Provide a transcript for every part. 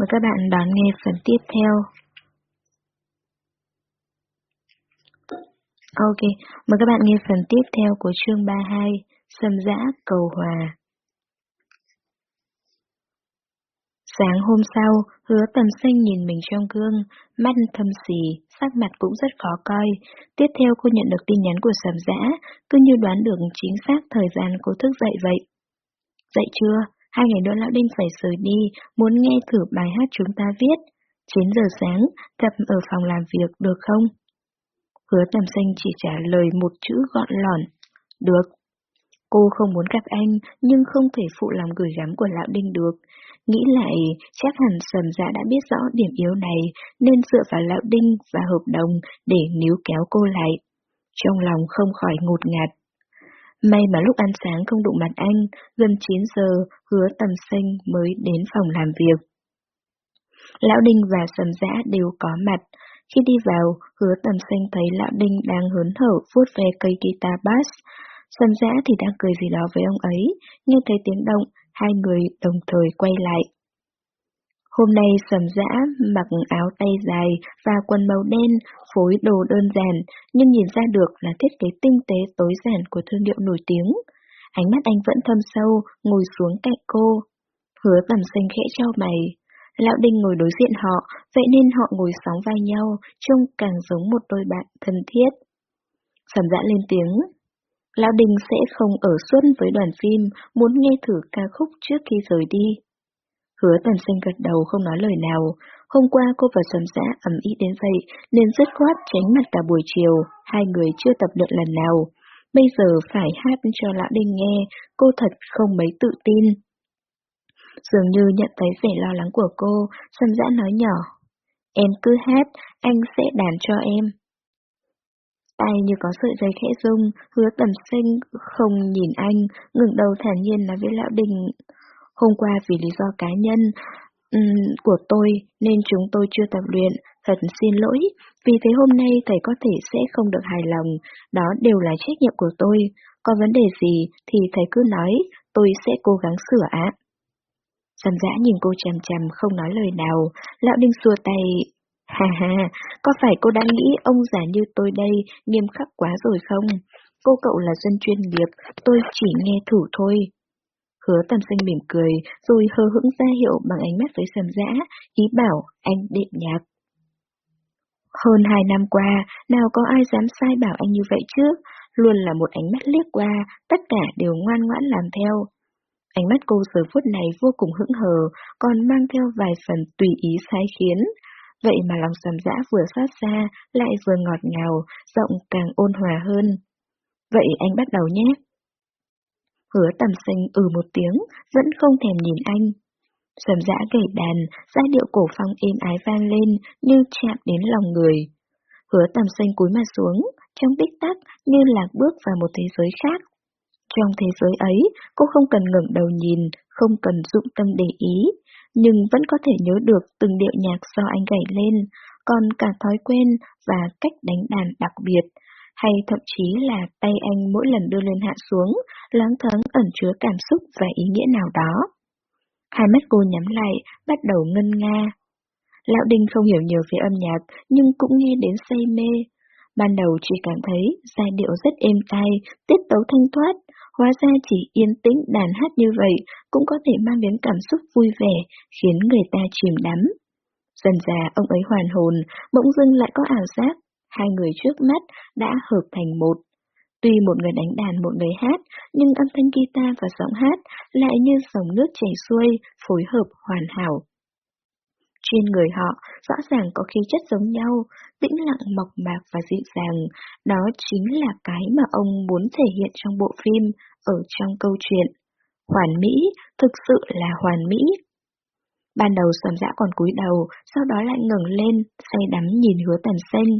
Mời các bạn đón nghe phần tiếp theo. Ok, mời các bạn nghe phần tiếp theo của chương 32, Sâm Dã Cầu Hòa. Sáng hôm sau, hứa tầm xanh nhìn mình trong gương, mắt thâm xì, sắc mặt cũng rất khó coi. Tiếp theo cô nhận được tin nhắn của sầm dã, cứ như đoán được chính xác thời gian cô thức dậy vậy. Dậy chưa? Hai ngày nữa lão đinh phải rời đi, muốn nghe thử bài hát chúng ta viết. 9 giờ sáng, gặp ở phòng làm việc được không? Hứa tầm xanh chỉ trả lời một chữ gọn lỏn. Được. Cô không muốn gặp anh, nhưng không thể phụ lòng gửi gắm của lão đinh được. Nghĩ lại, chắc hẳn sầm dạ đã biết rõ điểm yếu này, nên dựa vào lão đinh và hợp đồng để níu kéo cô lại. Trong lòng không khỏi ngột ngạt. May mà lúc ăn sáng không đụng mặt anh, gần 9 giờ, hứa tầm xanh mới đến phòng làm việc. Lão Đinh và Sầm Dã đều có mặt. Khi đi vào, hứa tầm xanh thấy Lão Đinh đang hớn hở vuốt về cây guitar bass. Sầm Dã thì đang cười gì đó với ông ấy, nghe thấy tiếng động, hai người đồng thời quay lại. Hôm nay sầm dã mặc áo tay dài và quần màu đen, phối đồ đơn giản, nhưng nhìn ra được là thiết kế tinh tế tối giản của thương hiệu nổi tiếng. Ánh mắt anh vẫn thâm sâu, ngồi xuống cạnh cô. Hứa tầm xanh khẽ trao mày. Lão Đinh ngồi đối diện họ, vậy nên họ ngồi sóng vai nhau, trông càng giống một đôi bạn thân thiết. Sầm dã lên tiếng. Lão Đinh sẽ không ở suốt với đoàn phim, muốn nghe thử ca khúc trước khi rời đi. Hứa tần sinh gật đầu không nói lời nào. Hôm qua cô và Sầm Giã ẩm ý đến vậy nên dứt khoát tránh mặt cả buổi chiều, hai người chưa tập luyện lần nào. Bây giờ phải hát cho Lão Đinh nghe, cô thật không mấy tự tin. Dường như nhận thấy vẻ lo lắng của cô, Sầm Giã nói nhỏ. Em cứ hát, anh sẽ đàn cho em. Tay như có sợi dây khẽ rung, hứa tầm sinh không nhìn anh, ngừng đầu thản nhiên nói với Lão Đình. Hôm qua vì lý do cá nhân um, của tôi nên chúng tôi chưa tập luyện, thật xin lỗi, vì thế hôm nay thầy có thể sẽ không được hài lòng, đó đều là trách nhiệm của tôi. Có vấn đề gì thì thầy cứ nói, tôi sẽ cố gắng sửa ạ. Sầm dã nhìn cô chằm chằm không nói lời nào, lão đinh xua tay. Hà hà, có phải cô đang nghĩ ông già như tôi đây nghiêm khắc quá rồi không? Cô cậu là dân chuyên nghiệp, tôi chỉ nghe thử thôi. Hứa tầm xanh mỉm cười, rồi hờ hững ra hiệu bằng ánh mắt với sầm dã, ý bảo anh đệm nhạc. Hơn hai năm qua, nào có ai dám sai bảo anh như vậy chứ? Luôn là một ánh mắt liếc qua, tất cả đều ngoan ngoãn làm theo. Ánh mắt cô giờ phút này vô cùng hững hờ, còn mang theo vài phần tùy ý sai khiến. Vậy mà lòng sầm dã vừa xót xa, lại vừa ngọt ngào, giọng càng ôn hòa hơn. Vậy anh bắt đầu nhé. Hứa tầm sinh ừ một tiếng, vẫn không thèm nhìn anh. Sầm dã gảy đàn, giai điệu cổ phong êm ái vang lên như chạm đến lòng người. Hứa tầm sinh cúi mặt xuống, trong tích tắc như lạc bước vào một thế giới khác. Trong thế giới ấy, cô không cần ngẩng đầu nhìn, không cần dụng tâm để ý, nhưng vẫn có thể nhớ được từng điệu nhạc do anh gảy lên, còn cả thói quen và cách đánh đàn đặc biệt, hay thậm chí là tay anh mỗi lần đưa lên hạ xuống, loáng thoáng ẩn chứa cảm xúc và ý nghĩa nào đó. Hai mắt cô nhắm lại, bắt đầu ngân nga. Lão Đinh không hiểu nhiều về âm nhạc, nhưng cũng nghe đến say mê. Ban đầu chỉ cảm thấy giai điệu rất êm tai, tiết tấu thanh thoát, hóa ra chỉ yên tĩnh đàn hát như vậy cũng có thể mang đến cảm xúc vui vẻ, khiến người ta chìm đắm. Dần già ông ấy hoàn hồn, bỗng dưng lại có ảo giác hai người trước mắt đã hợp thành một. Tuy một người đánh đàn một người hát, nhưng âm thanh guitar và giọng hát lại như dòng nước chảy xuôi, phối hợp hoàn hảo. Trên người họ rõ ràng có khí chất giống nhau, tĩnh lặng mộc mạc và dịu dàng, đó chính là cái mà ông muốn thể hiện trong bộ phim, ở trong câu chuyện. Hoàn mỹ, thực sự là hoàn mỹ. Ban đầu sầm dã còn cúi đầu, sau đó lại ngẩng lên, say đắm nhìn hứa tần xanh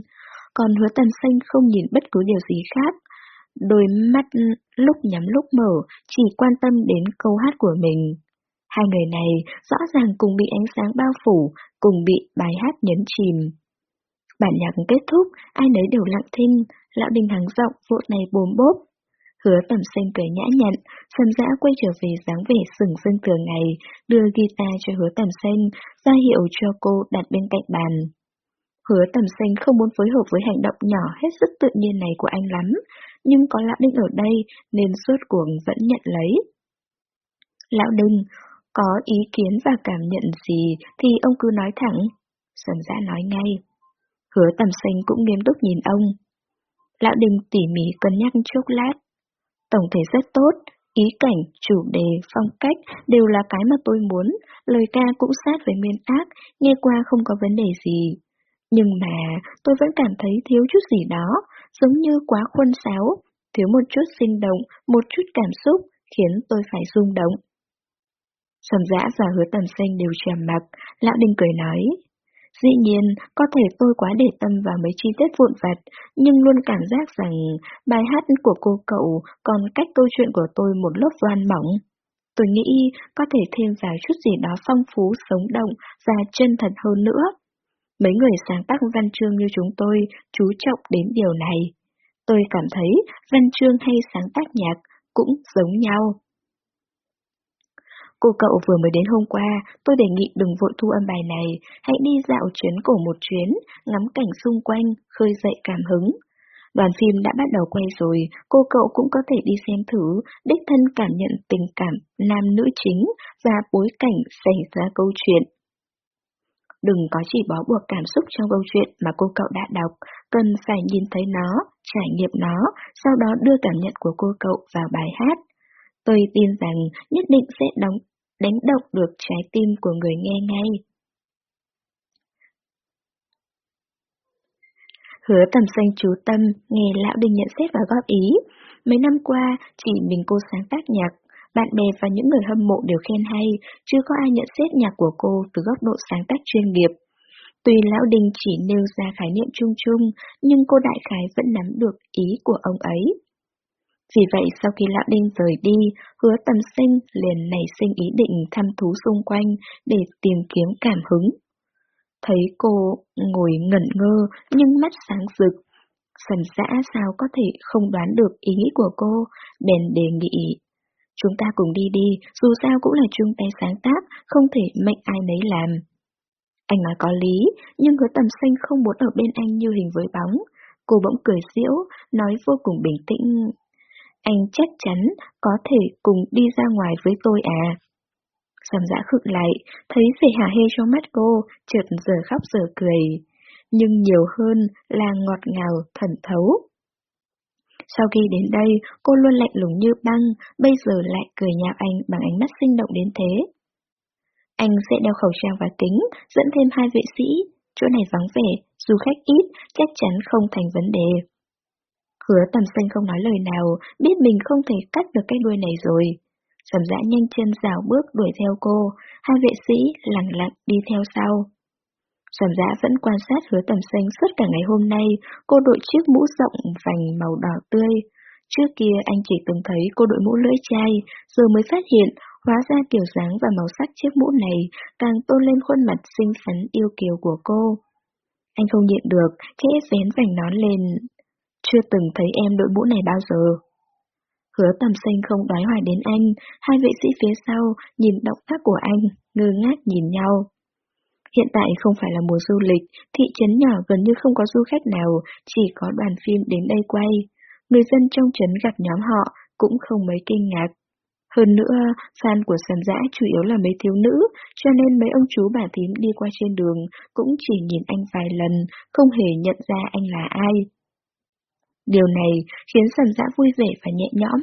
còn hứa tần xanh không nhìn bất cứ điều gì khác. Đôi mắt lúc nhắm lúc mở, chỉ quan tâm đến câu hát của mình. Hai người này rõ ràng cùng bị ánh sáng bao phủ, cùng bị bài hát nhấn chìm. Bản nhạc kết thúc, ai nấy đều lặng thinh, lão đình hắng giọng vội này bồm bốp. Hứa tầm xanh cười nhã nhặn, sầm dã quay trở về dáng vẻ sừng sưng thường ngày, đưa guitar cho hứa tầm xanh, ra hiệu cho cô đặt bên cạnh bàn. Hứa tầm xanh không muốn phối hợp với hành động nhỏ hết sức tự nhiên này của anh lắm, nhưng có Lão Đinh ở đây nên suốt cuộc vẫn nhận lấy. Lão Đinh, có ý kiến và cảm nhận gì thì ông cứ nói thẳng. Sầm dã nói ngay. Hứa tầm xanh cũng nghiêm túc nhìn ông. Lão Đinh tỉ mỉ cân nhắc chốc lát. Tổng thể rất tốt, ý cảnh, chủ đề, phong cách đều là cái mà tôi muốn, lời ca cũng sát với nguyên ác, nghe qua không có vấn đề gì. Nhưng mà tôi vẫn cảm thấy thiếu chút gì đó, giống như quá khuôn sáo, thiếu một chút sinh động, một chút cảm xúc, khiến tôi phải rung động. Sầm dã và hứa tầm xanh đều trầm mặc, lão đình cười nói. Dĩ nhiên, có thể tôi quá để tâm vào mấy chi tiết vụn vặt, nhưng luôn cảm giác rằng bài hát của cô cậu còn cách câu chuyện của tôi một lớp voan mỏng. Tôi nghĩ có thể thêm vào chút gì đó phong phú, sống động và chân thật hơn nữa. Mấy người sáng tác văn chương như chúng tôi chú trọng đến điều này. Tôi cảm thấy văn chương hay sáng tác nhạc cũng giống nhau. Cô cậu vừa mới đến hôm qua, tôi đề nghị đừng vội thu âm bài này, hãy đi dạo chuyến cổ một chuyến, ngắm cảnh xung quanh, khơi dậy cảm hứng. Đoàn phim đã bắt đầu quay rồi, cô cậu cũng có thể đi xem thử, đích thân cảm nhận tình cảm nam nữ chính và bối cảnh xảy ra câu chuyện. Đừng có chỉ bó buộc cảm xúc trong câu chuyện mà cô cậu đã đọc, cần phải nhìn thấy nó, trải nghiệm nó, sau đó đưa cảm nhận của cô cậu vào bài hát. Tôi tin rằng nhất định sẽ đóng đánh động được trái tim của người nghe ngay. Hứa tầm xanh chú tâm, nghe lão đình nhận xét và góp ý. Mấy năm qua, chỉ mình cô sáng tác nhạc, bạn bè và những người hâm mộ đều khen hay, chưa có ai nhận xét nhạc của cô từ góc độ sáng tác chuyên nghiệp. Tuy Lão Đình chỉ nêu ra khái niệm chung chung, nhưng cô đại khái vẫn nắm được ý của ông ấy. Vì vậy sau khi Lão Đinh rời đi, hứa tầm sinh liền nảy sinh ý định thăm thú xung quanh để tìm kiếm cảm hứng. Thấy cô ngồi ngẩn ngơ nhưng mắt sáng rực. Sần dã sao có thể không đoán được ý nghĩ của cô, bèn đề nghị. Chúng ta cùng đi đi, dù sao cũng là chung tay sáng tác, không thể mệnh ai nấy làm. Anh nói có lý, nhưng hứa tầm xanh không muốn ở bên anh như hình với bóng. Cô bỗng cười giễu, nói vô cùng bình tĩnh. Anh chắc chắn có thể cùng đi ra ngoài với tôi à. Sầm dã khựng lại, thấy vẻ hả hê trong mắt cô, chợt giờ khóc giờ cười. Nhưng nhiều hơn là ngọt ngào, thần thấu. Sau khi đến đây, cô luôn lạnh lùng như băng, bây giờ lại cười nhạo anh bằng ánh mắt sinh động đến thế. Anh sẽ đeo khẩu trang và kính, dẫn thêm hai vệ sĩ, chỗ này vắng vẻ, du khách ít, chắc chắn không thành vấn đề. Hứa tầm xanh không nói lời nào, biết mình không thể cắt được cái đuôi này rồi. Sầm dã nhanh chân rào bước đuổi theo cô, hai vệ sĩ lặng lặng đi theo sau. Sầm dã vẫn quan sát hứa tầm xanh suốt cả ngày hôm nay, cô đội chiếc mũ rộng vành màu đỏ tươi. Trước kia anh chỉ từng thấy cô đội mũ lưỡi chai, giờ mới phát hiện hóa ra kiểu dáng và màu sắc chiếc mũ này càng tôn lên khuôn mặt xinh xắn yêu kiều của cô. Anh không nhịn được, khẽ vén vành nón lên, chưa từng thấy em đội mũ này bao giờ. Hứa tầm xanh không đoái hoài đến anh, hai vệ sĩ phía sau nhìn động tác của anh, ngơ ngác nhìn nhau. Hiện tại không phải là mùa du lịch, thị trấn nhỏ gần như không có du khách nào, chỉ có đoàn phim đến đây quay. Người dân trong trấn gặp nhóm họ cũng không mấy kinh ngạc. Hơn nữa, fan của sàn Dã chủ yếu là mấy thiếu nữ, cho nên mấy ông chú bà thím đi qua trên đường cũng chỉ nhìn anh vài lần, không hề nhận ra anh là ai. Điều này khiến sàn dã vui vẻ và nhẹ nhõm.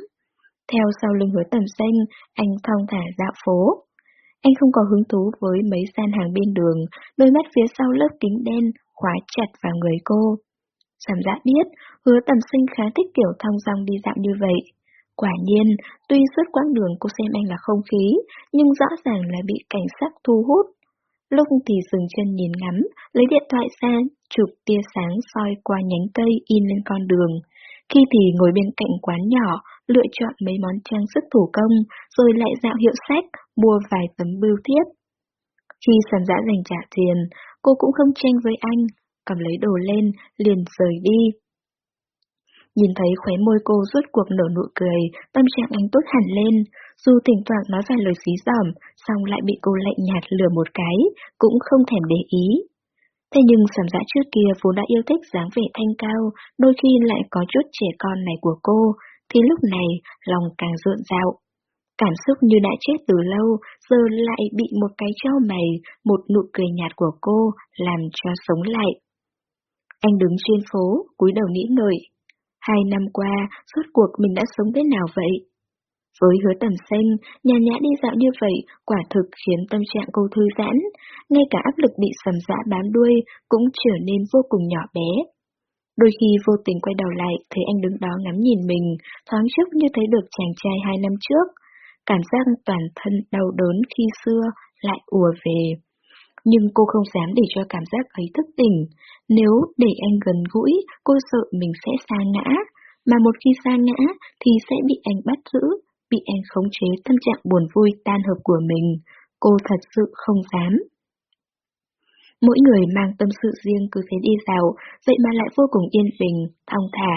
Theo sau lưng hứa tầm xanh, anh thong thả dạo phố. Anh không có hứng thú với mấy gian hàng bên đường, đôi mắt phía sau lớp kính đen khóa chặt vào người cô. Sầm dã biết, hứa tầm sinh khá thích kiểu thong dong đi dạo như vậy. Quả nhiên, tuy suốt quãng đường cô xem anh là không khí, nhưng rõ ràng là bị cảnh sắc thu hút. Lúc thì dừng chân nhìn ngắm, lấy điện thoại ra, chụp tia sáng soi qua nhánh cây in lên con đường. Khi thì ngồi bên cạnh quán nhỏ, lựa chọn mấy món trang sức thủ công, rồi lại dạo hiệu sách, mua vài tấm bưu thiếp. Khi sản dã dành trả tiền, cô cũng không tranh với anh, cầm lấy đồ lên, liền rời đi. Nhìn thấy khóe môi cô rốt cuộc nở nụ cười, tâm trạng anh tốt hẳn lên. Dù thỉnh thoảng nói vài lời xí dỏm, xong lại bị cô lạnh nhạt lừa một cái, cũng không thèm để ý. Thế nhưng sản dã trước kia vốn đã yêu thích dáng vẻ thanh cao, đôi khi lại có chút trẻ con này của cô, thì lúc này lòng càng rộn rạo. Cảm xúc như đã chết từ lâu, giờ lại bị một cái trao mày, một nụ cười nhạt của cô làm cho sống lại. Anh đứng trên phố, cúi đầu nghĩ ngợi. Hai năm qua, suốt cuộc mình đã sống thế nào vậy? Với hứa tầm xanh, nhà nhã đi dạo như vậy quả thực khiến tâm trạng cô thư giãn, ngay cả áp lực bị sầm dã bám đuôi cũng trở nên vô cùng nhỏ bé. Đôi khi vô tình quay đầu lại, thấy anh đứng đó ngắm nhìn mình, thoáng chốc như thấy được chàng trai hai năm trước. Cảm giác toàn thân đau đớn khi xưa lại ùa về. Nhưng cô không dám để cho cảm giác ấy thức tỉnh. Nếu để anh gần gũi, cô sợ mình sẽ xa ngã. Mà một khi xa ngã thì sẽ bị anh bắt giữ, bị anh khống chế tâm trạng buồn vui tan hợp của mình. Cô thật sự không dám. Mỗi người mang tâm sự riêng cứ thế đi dạo, vậy mà lại vô cùng yên bình, thong thả.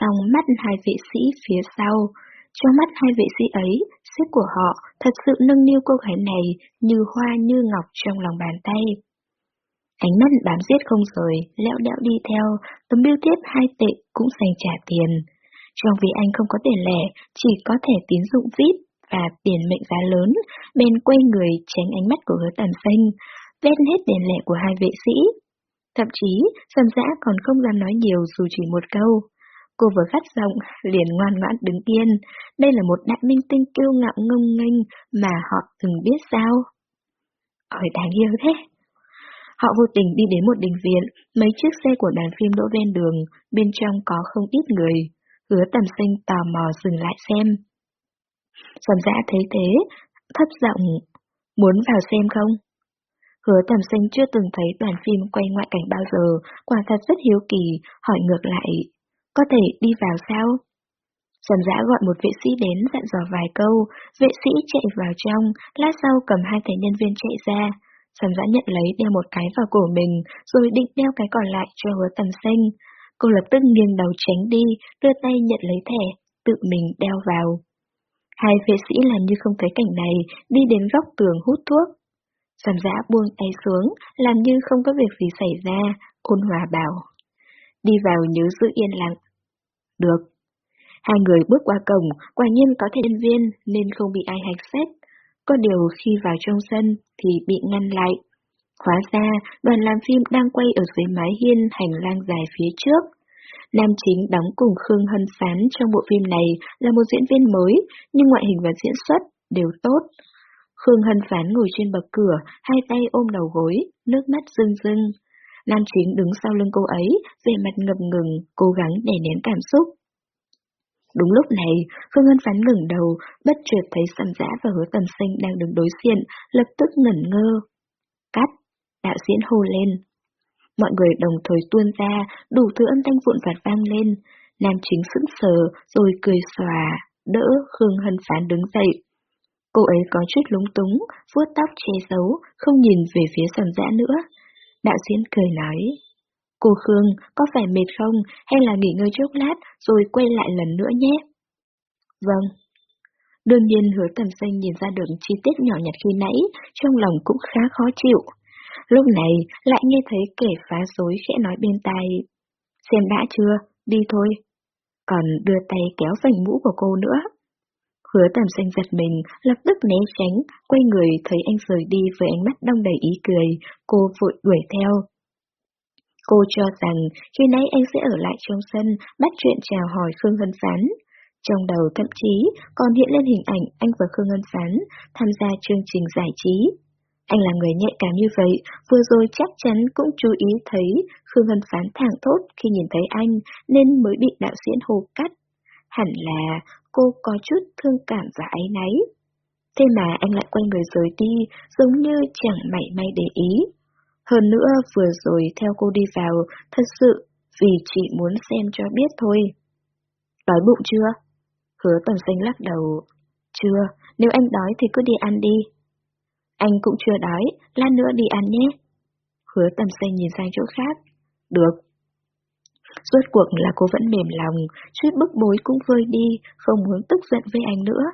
Xong mắt hai vệ sĩ phía sau, trong mắt hai vệ sĩ ấy, xếp của họ thật sự nâng niu cô gái này như hoa như ngọc trong lòng bàn tay. Ánh mắt bám giết không rời, lẹo đẹo đi theo, tấm biêu tiếp hai tệ cũng dành trả tiền. Trong vì anh không có tiền lẻ, chỉ có thể tín dụng VIP và tiền mệnh giá lớn, bên quay người tránh ánh mắt của hứa tàn xanh, ven hết tiền lẻ của hai vệ sĩ. Thậm chí, sầm dã còn không dám nói nhiều dù chỉ một câu. Cô vừa gắt giọng, liền ngoan ngoãn đứng yên. Đây là một đại minh tinh kiêu ngạo ngông nghênh mà họ từng biết sao. Ôi đáng yêu thế. Họ vô tình đi đến một đình viện, mấy chiếc xe của đoàn phim đỗ ven đường, bên trong có không ít người. Hứa tầm sinh tò mò dừng lại xem. Sầm dã thấy thế, thấp giọng, muốn vào xem không? Hứa tầm sinh chưa từng thấy đoàn phim quay ngoại cảnh bao giờ, quả thật rất hiếu kỳ, hỏi ngược lại, có thể đi vào sao? Sầm giã gọi một vệ sĩ đến dặn dò vài câu, vệ sĩ chạy vào trong, lát sau cầm hai thẻ nhân viên chạy ra. Sầm giã nhận lấy đeo một cái vào cổ mình, rồi định đeo cái còn lại cho hứa tầm xanh. Cô lập tức nghiêng đầu tránh đi, đưa tay nhận lấy thẻ, tự mình đeo vào. Hai vệ sĩ làm như không thấy cảnh này, đi đến góc tường hút thuốc. Sầm giã buông tay xuống, làm như không có việc gì xảy ra, ôn hòa bảo. Đi vào nhớ giữ yên lặng. Được. Hai người bước qua cổng, quả nhiên có thể nhân viên nên không bị ai hạch xét. Có điều khi vào trong sân thì bị ngăn lại. Hóa ra, đoàn làm phim đang quay ở dưới mái hiên hành lang dài phía trước. Nam chính đóng cùng Khương Hân Phán trong bộ phim này là một diễn viên mới, nhưng ngoại hình và diễn xuất đều tốt. Khương Hân Phán ngồi trên bậc cửa, hai tay ôm đầu gối, nước mắt rưng rưng. Lan chính đứng sau lưng cô ấy, vẻ mặt ngập ngừng, cố gắng đè nén cảm xúc. Đúng lúc này, Khương Hân Phán ngừng đầu, bất chợt thấy Sầm Dã và Hứa Tầm Sinh đang đứng đối diện, lập tức ngẩn ngơ. Cắt, đạo diễn hô lên. Mọi người đồng thời tuôn ra, đủ thứ âm thanh vụn vặt vang lên. Nam chính sững sờ, rồi cười xòa, đỡ Khương Hân Phán đứng dậy. Cô ấy có chút lúng túng, vuốt tóc che giấu, không nhìn về phía sầm dã nữa. Đạo diễn cười nói. Cô Khương, có phải mệt không, hay là nghỉ ngơi chốc lát, rồi quay lại lần nữa nhé? Vâng. Đương nhiên hứa tầm xanh nhìn ra được chi tiết nhỏ nhặt khi nãy, trong lòng cũng khá khó chịu. Lúc này, lại nghe thấy kẻ phá dối khẽ nói bên tai. Xem đã chưa, đi thôi. Còn đưa tay kéo vành mũ của cô nữa. Hứa tầm xanh giật mình, lập tức né tránh, quay người thấy anh rời đi với ánh mắt đông đầy ý cười, cô vội đuổi theo. Cô cho rằng khi nãy anh sẽ ở lại trong sân, bắt chuyện chào hỏi Khương Hân Phán. Trong đầu thậm chí còn hiện lên hình ảnh anh và Khương Hân Phán tham gia chương trình giải trí. Anh là người nhạy cảm như vậy, vừa rồi chắc chắn cũng chú ý thấy Khương Hân Phán thẳng thốt khi nhìn thấy anh nên mới bị đạo diễn hồ cắt. Hẳn là cô có chút thương cảm và áy náy. Thế mà anh lại quay người rời đi, giống như chẳng mảy may để ý. Hơn nữa, vừa rồi theo cô đi vào, thật sự vì chỉ muốn xem cho biết thôi. Đói bụng chưa? Hứa tầm xanh lắc đầu. Chưa, nếu anh đói thì cứ đi ăn đi. Anh cũng chưa đói, lát nữa đi ăn nhé. Hứa tầm xanh nhìn sang chỗ khác. Được. Rốt cuộc là cô vẫn mềm lòng, chút bức bối cũng vơi đi, không muốn tức giận với anh nữa.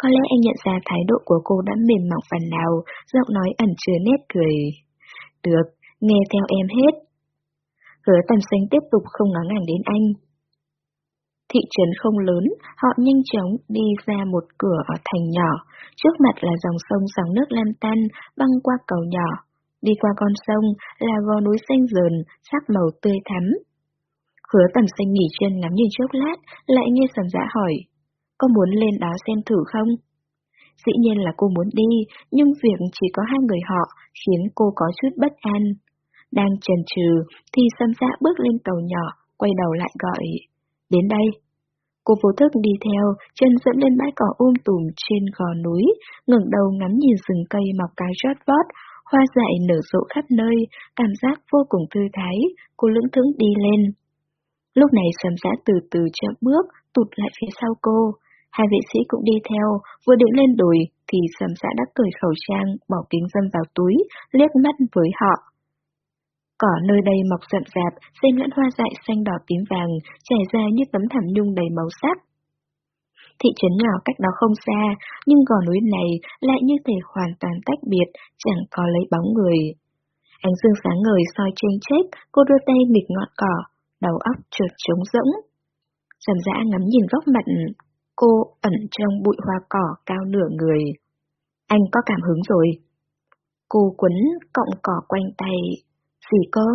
Có lẽ anh nhận ra thái độ của cô đã mềm mỏng phần nào, giọng nói ẩn chứa nét cười. Được, nghe theo em hết. Hứa tầm xanh tiếp tục không ngó ngàng đến anh. Thị trấn không lớn, họ nhanh chóng đi ra một cửa ở thành nhỏ. Trước mặt là dòng sông sóng nước lan tan, băng qua cầu nhỏ. Đi qua con sông là gò núi xanh dờn, sắc màu tươi thắm. Hứa tầm xanh nghỉ chân ngắm nhìn chốc lát, lại nghe sầm dã hỏi. Có muốn lên đó xem thử không? Dĩ nhiên là cô muốn đi, nhưng việc chỉ có hai người họ khiến cô có chút bất an. Đang chần chừ thì sầm dã bước lên tàu nhỏ, quay đầu lại gọi. Đến đây. Cô vô thức đi theo, chân dẫn lên bãi cỏ ôm um tùm trên gò núi, ngẩng đầu ngắm nhìn rừng cây mọc cái rót vót, hoa dại nở rộ khắp nơi, cảm giác vô cùng thư thái, cô lững thững đi lên. Lúc này sầm giã từ từ chậm bước, tụt lại phía sau cô. Hai vệ sĩ cũng đi theo, vừa định lên đồi thì sầm giã đã cởi khẩu trang, bỏ kính dâm vào túi, liếc mắt với họ. Cỏ nơi đây mọc rậm rạp, xen lẫn hoa dại xanh đỏ tím vàng, trải ra như tấm thảm nhung đầy màu sắc. Thị trấn nhỏ cách đó không xa, nhưng gò núi này lại như thể hoàn toàn tách biệt, chẳng có lấy bóng người. Ánh dương sáng ngời soi trên chết, cô đưa tay nghịch ngọn cỏ, đầu óc trượt trống rỗng. Trầm dã ngắm nhìn góc mặt cô ẩn trong bụi hoa cỏ cao nửa người. Anh có cảm hứng rồi. Cô quấn cọng cỏ quanh tay. Gì cơ?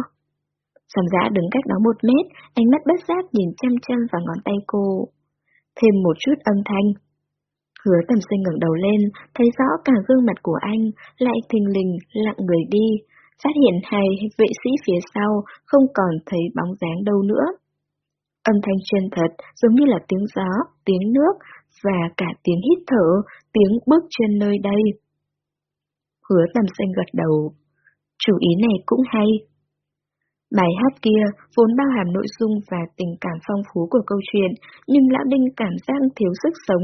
Trầm dã đứng cách đó một mét, ánh mắt bất giác nhìn chăm chăm vào ngón tay cô. Thêm một chút âm thanh. Hứa tầm sinh ngẩng đầu lên, thấy rõ cả gương mặt của anh, lại thình lình lặng người đi, phát hiện hai vệ sĩ phía sau không còn thấy bóng dáng đâu nữa. Âm thanh chân thật giống như là tiếng gió, tiếng nước và cả tiếng hít thở, tiếng bước chân nơi đây. Hứa tầm xanh gật đầu. Chủ ý này cũng hay. Bài hát kia vốn bao hàm nội dung và tình cảm phong phú của câu chuyện, nhưng Lão Đinh cảm giác thiếu sức sống.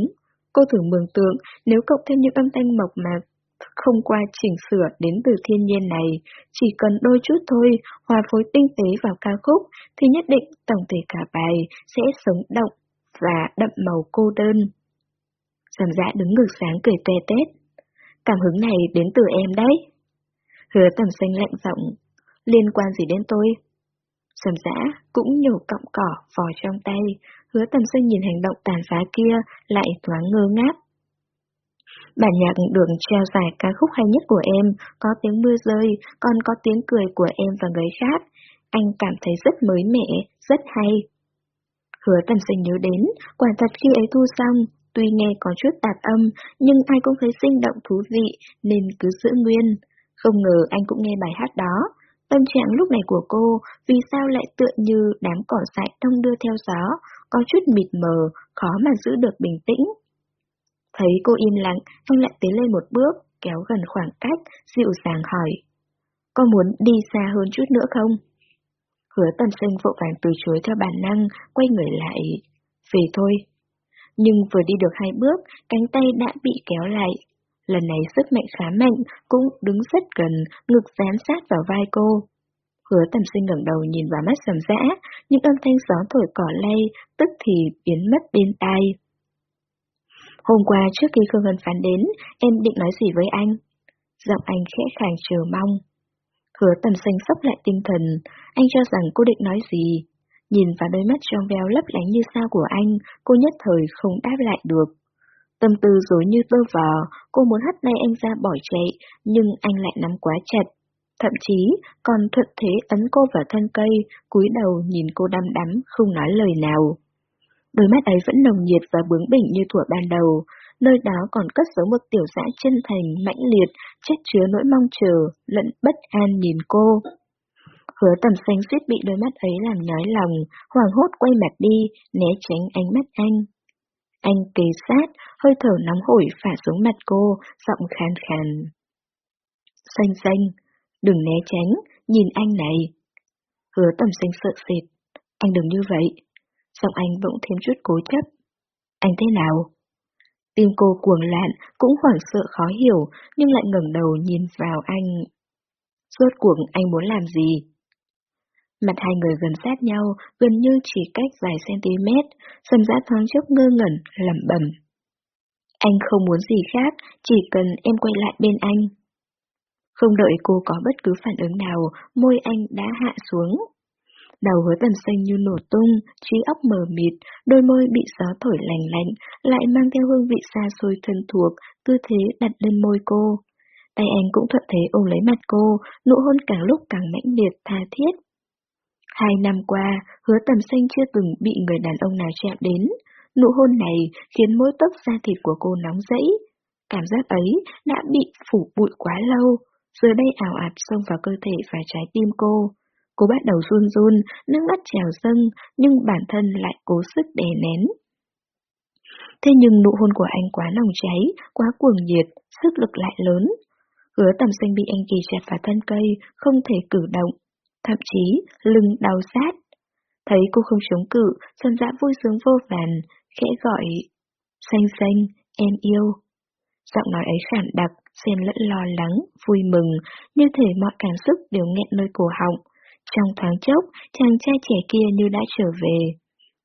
Cô thử mường tượng nếu cộng thêm những âm thanh mộc mạc không qua chỉnh sửa đến từ thiên nhiên này, chỉ cần đôi chút thôi, hòa phối tinh tế vào ca khúc, thì nhất định tổng thể cả bài sẽ sống động và đậm màu cô đơn. Giảm dạ đứng ngược sáng cười tê tết. Cảm hứng này đến từ em đấy. Hứa tầm xanh lạnh giọng, liên quan gì đến tôi? Sầm dã cũng nhổ cọng cỏ vò trong tay, hứa tầm xanh nhìn hành động tàn phá kia lại thoáng ngơ ngác. Bản nhạc đường treo giải ca khúc hay nhất của em, có tiếng mưa rơi, còn có tiếng cười của em và người khác. Anh cảm thấy rất mới mẻ, rất hay. Hứa tầm sinh nhớ đến, quả thật khi ấy thu xong, tuy nghe có chút tạp âm, nhưng ai cũng thấy sinh động thú vị, nên cứ giữ nguyên. Không ngờ anh cũng nghe bài hát đó. Tâm trạng lúc này của cô, vì sao lại tựa như đám cỏ dại đông đưa theo gió, có chút mịt mờ, khó mà giữ được bình tĩnh. Thấy cô im lặng, anh lại tiến lên một bước, kéo gần khoảng cách, dịu dàng hỏi. Có muốn đi xa hơn chút nữa không? Hứa tầm sinh vội vàng từ chối theo bản năng, quay người lại. Về thôi. Nhưng vừa đi được hai bước, cánh tay đã bị kéo lại. Lần này sức mạnh khá mạnh, cũng đứng rất gần, ngực dán sát vào vai cô. Hứa tầm sinh ngẩng đầu nhìn vào mắt sầm rã, những âm thanh gió thổi cỏ lay, tức thì biến mất bên tai. Hôm qua trước khi Khương Ngân phán đến, em định nói gì với anh? Giọng anh khẽ khàng chờ mong. Hứa tầm xanh sốc lại tinh thần, anh cho rằng cô định nói gì. Nhìn vào đôi mắt trong veo lấp lánh như sao của anh, cô nhất thời không đáp lại được. Tâm tư dối như tơ vò, cô muốn hất tay anh ra bỏ chạy, nhưng anh lại nắm quá chặt. Thậm chí còn thuận thế ấn cô vào thân cây, cúi đầu nhìn cô đăm đắm, không nói lời nào. Đôi mắt ấy vẫn nồng nhiệt và bướng bỉnh như thuở ban đầu, nơi đó còn cất giấu một tiểu dã chân thành, mãnh liệt, chất chứa nỗi mong chờ, lẫn bất an nhìn cô. Hứa tầm xanh suýt bị đôi mắt ấy làm nhói lòng, hoàng hốt quay mặt đi, né tránh ánh mắt anh. Anh kề sát, hơi thở nóng hổi phả xuống mặt cô, giọng khàn khàn. Xanh xanh, đừng né tránh, nhìn anh này. Hứa tầm xanh sợ sệt, anh đừng như vậy. Giọng anh bỗng thêm chút cố chấp. Anh thế nào? Tim cô cuồng lạn, cũng hoảng sợ khó hiểu, nhưng lại ngẩng đầu nhìn vào anh. Rốt cuộc anh muốn làm gì? Mặt hai người gần sát nhau, gần như chỉ cách vài cm, sầm giá thoáng chốc ngơ ngẩn, lẩm bẩm. Anh không muốn gì khác, chỉ cần em quay lại bên anh. Không đợi cô có bất cứ phản ứng nào, môi anh đã hạ xuống. Đầu hứa tầm xanh như nổ tung, trí óc mờ mịt, đôi môi bị gió thổi lành lạnh, lại mang theo hương vị xa xôi thân thuộc, tư thế đặt lên môi cô. Tay anh cũng thuận thế ôm lấy mặt cô, nụ hôn càng lúc càng mãnh liệt, tha thiết. Hai năm qua, hứa tầm xanh chưa từng bị người đàn ông nào chạm đến. Nụ hôn này khiến mỗi tấc da thịt của cô nóng rẫy. Cảm giác ấy đã bị phủ bụi quá lâu, giờ đây ảo ạt xông vào cơ thể và trái tim cô. Cô bắt đầu run run, nước mắt trào dâng, nhưng bản thân lại cố sức đè nén. Thế nhưng nụ hôn của anh quá nồng cháy, quá cuồng nhiệt, sức lực lại lớn. Hứa tầm xanh bị anh kỳ chặt vào thân cây, không thể cử động. Thậm chí, lưng đau sát. Thấy cô không chống cự, Sơn Dã vui sướng vô vàn, khẽ gọi, xanh xanh, em yêu. Giọng nói ấy khản đặc, xen lẫn lo lắng, vui mừng, như thể mọi cảm xúc đều nghẹn nơi cổ họng. Trong thoáng chốc, chàng trai trẻ kia như đã trở về.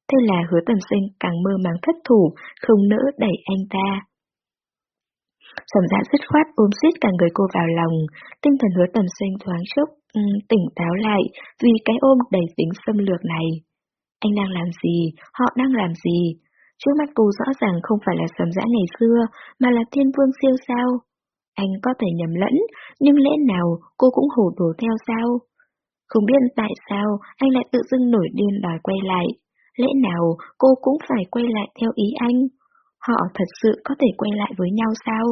Thế là hứa tầm sinh càng mơ màng thất thủ, không nỡ đẩy anh ta. Sầm dạ dứt khoát ôm xiết cả người cô vào lòng, tinh thần hứa tầm sinh thoáng chốc, um, tỉnh táo lại vì cái ôm đầy tính xâm lược này. Anh đang làm gì? Họ đang làm gì? Trước mắt cô rõ ràng không phải là sầm dã ngày xưa, mà là thiên vương siêu sao. Anh có thể nhầm lẫn, nhưng lẽ nào cô cũng hổ đồ theo sao? Không biết tại sao anh lại tự dưng nổi điên đòi quay lại. Lẽ nào cô cũng phải quay lại theo ý anh? Họ thật sự có thể quay lại với nhau sao?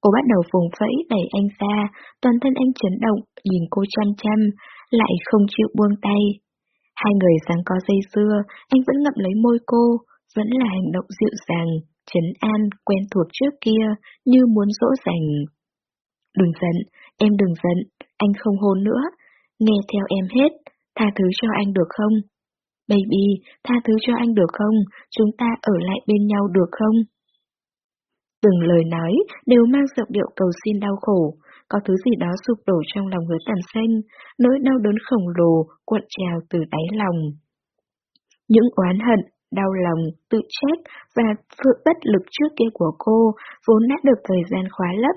Cô bắt đầu vùng vẫy đẩy anh ra, toàn thân anh chấn động, nhìn cô chăm chăm, lại không chịu buông tay. Hai người sáng có dây dưa, anh vẫn ngậm lấy môi cô, vẫn là hành động dịu dàng, chấn an, quen thuộc trước kia, như muốn dỗ dành. Đừng giận, em đừng giận, anh không hôn nữa, nghe theo em hết, tha thứ cho anh được không? Baby, tha thứ cho anh được không? Chúng ta ở lại bên nhau được không? Từng lời nói đều mang giọng điệu cầu xin đau khổ, có thứ gì đó sụp đổ trong lòng hứa tàn xanh, nỗi đau đớn khổng lồ cuộn trào từ đáy lòng. Những oán hận, đau lòng, tự trách và sự bất lực trước kia của cô vốn đã được thời gian khóa lấp,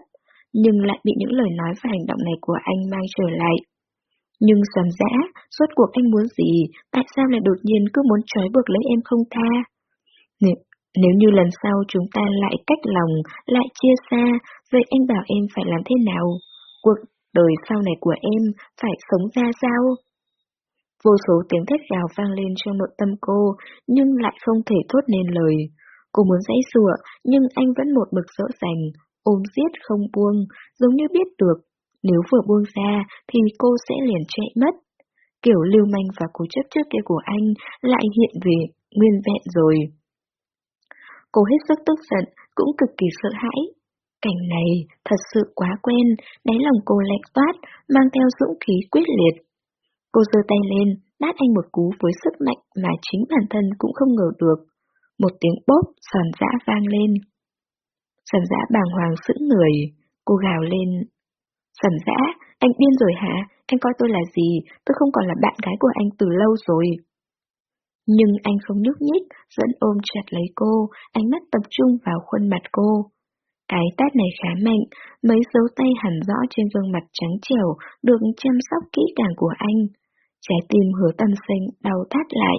nhưng lại bị những lời nói và hành động này của anh mang trở lại. Nhưng sầm dã, suốt cuộc anh muốn gì, tại sao lại đột nhiên cứ muốn trói buộc lấy em không tha? Nếu, nếu như lần sau chúng ta lại cách lòng, lại chia xa, vậy anh bảo em phải làm thế nào? Cuộc đời sau này của em phải sống ra sao? Vô số tiếng thét gào vang lên trong nội tâm cô, nhưng lại không thể thốt nên lời. Cô muốn dãy sủa, nhưng anh vẫn một mực dỗ dành, ôm giết không buông, giống như biết được nếu vừa buông ra thì cô sẽ liền chạy mất. Kiểu lưu manh và cố chấp trước kia của anh lại hiện về nguyên vẹn rồi. Cô hết sức tức giận, cũng cực kỳ sợ hãi. Cảnh này thật sự quá quen, đáy lòng cô lạnh toát, mang theo dũng khí quyết liệt. Cô giơ tay lên, đát anh một cú với sức mạnh mà chính bản thân cũng không ngờ được. Một tiếng bốp sòn dã vang lên. Sòn dã bàng hoàng sững người, cô gào lên, Sầm dã, anh điên rồi hả? Anh coi tôi là gì? Tôi không còn là bạn gái của anh từ lâu rồi. Nhưng anh không nhúc nhích, vẫn ôm chặt lấy cô, ánh mắt tập trung vào khuôn mặt cô. Cái tát này khá mạnh, mấy dấu tay hẳn rõ trên gương mặt trắng trẻo, được chăm sóc kỹ càng của anh. Trái tim hứa tâm sinh đau thắt lại.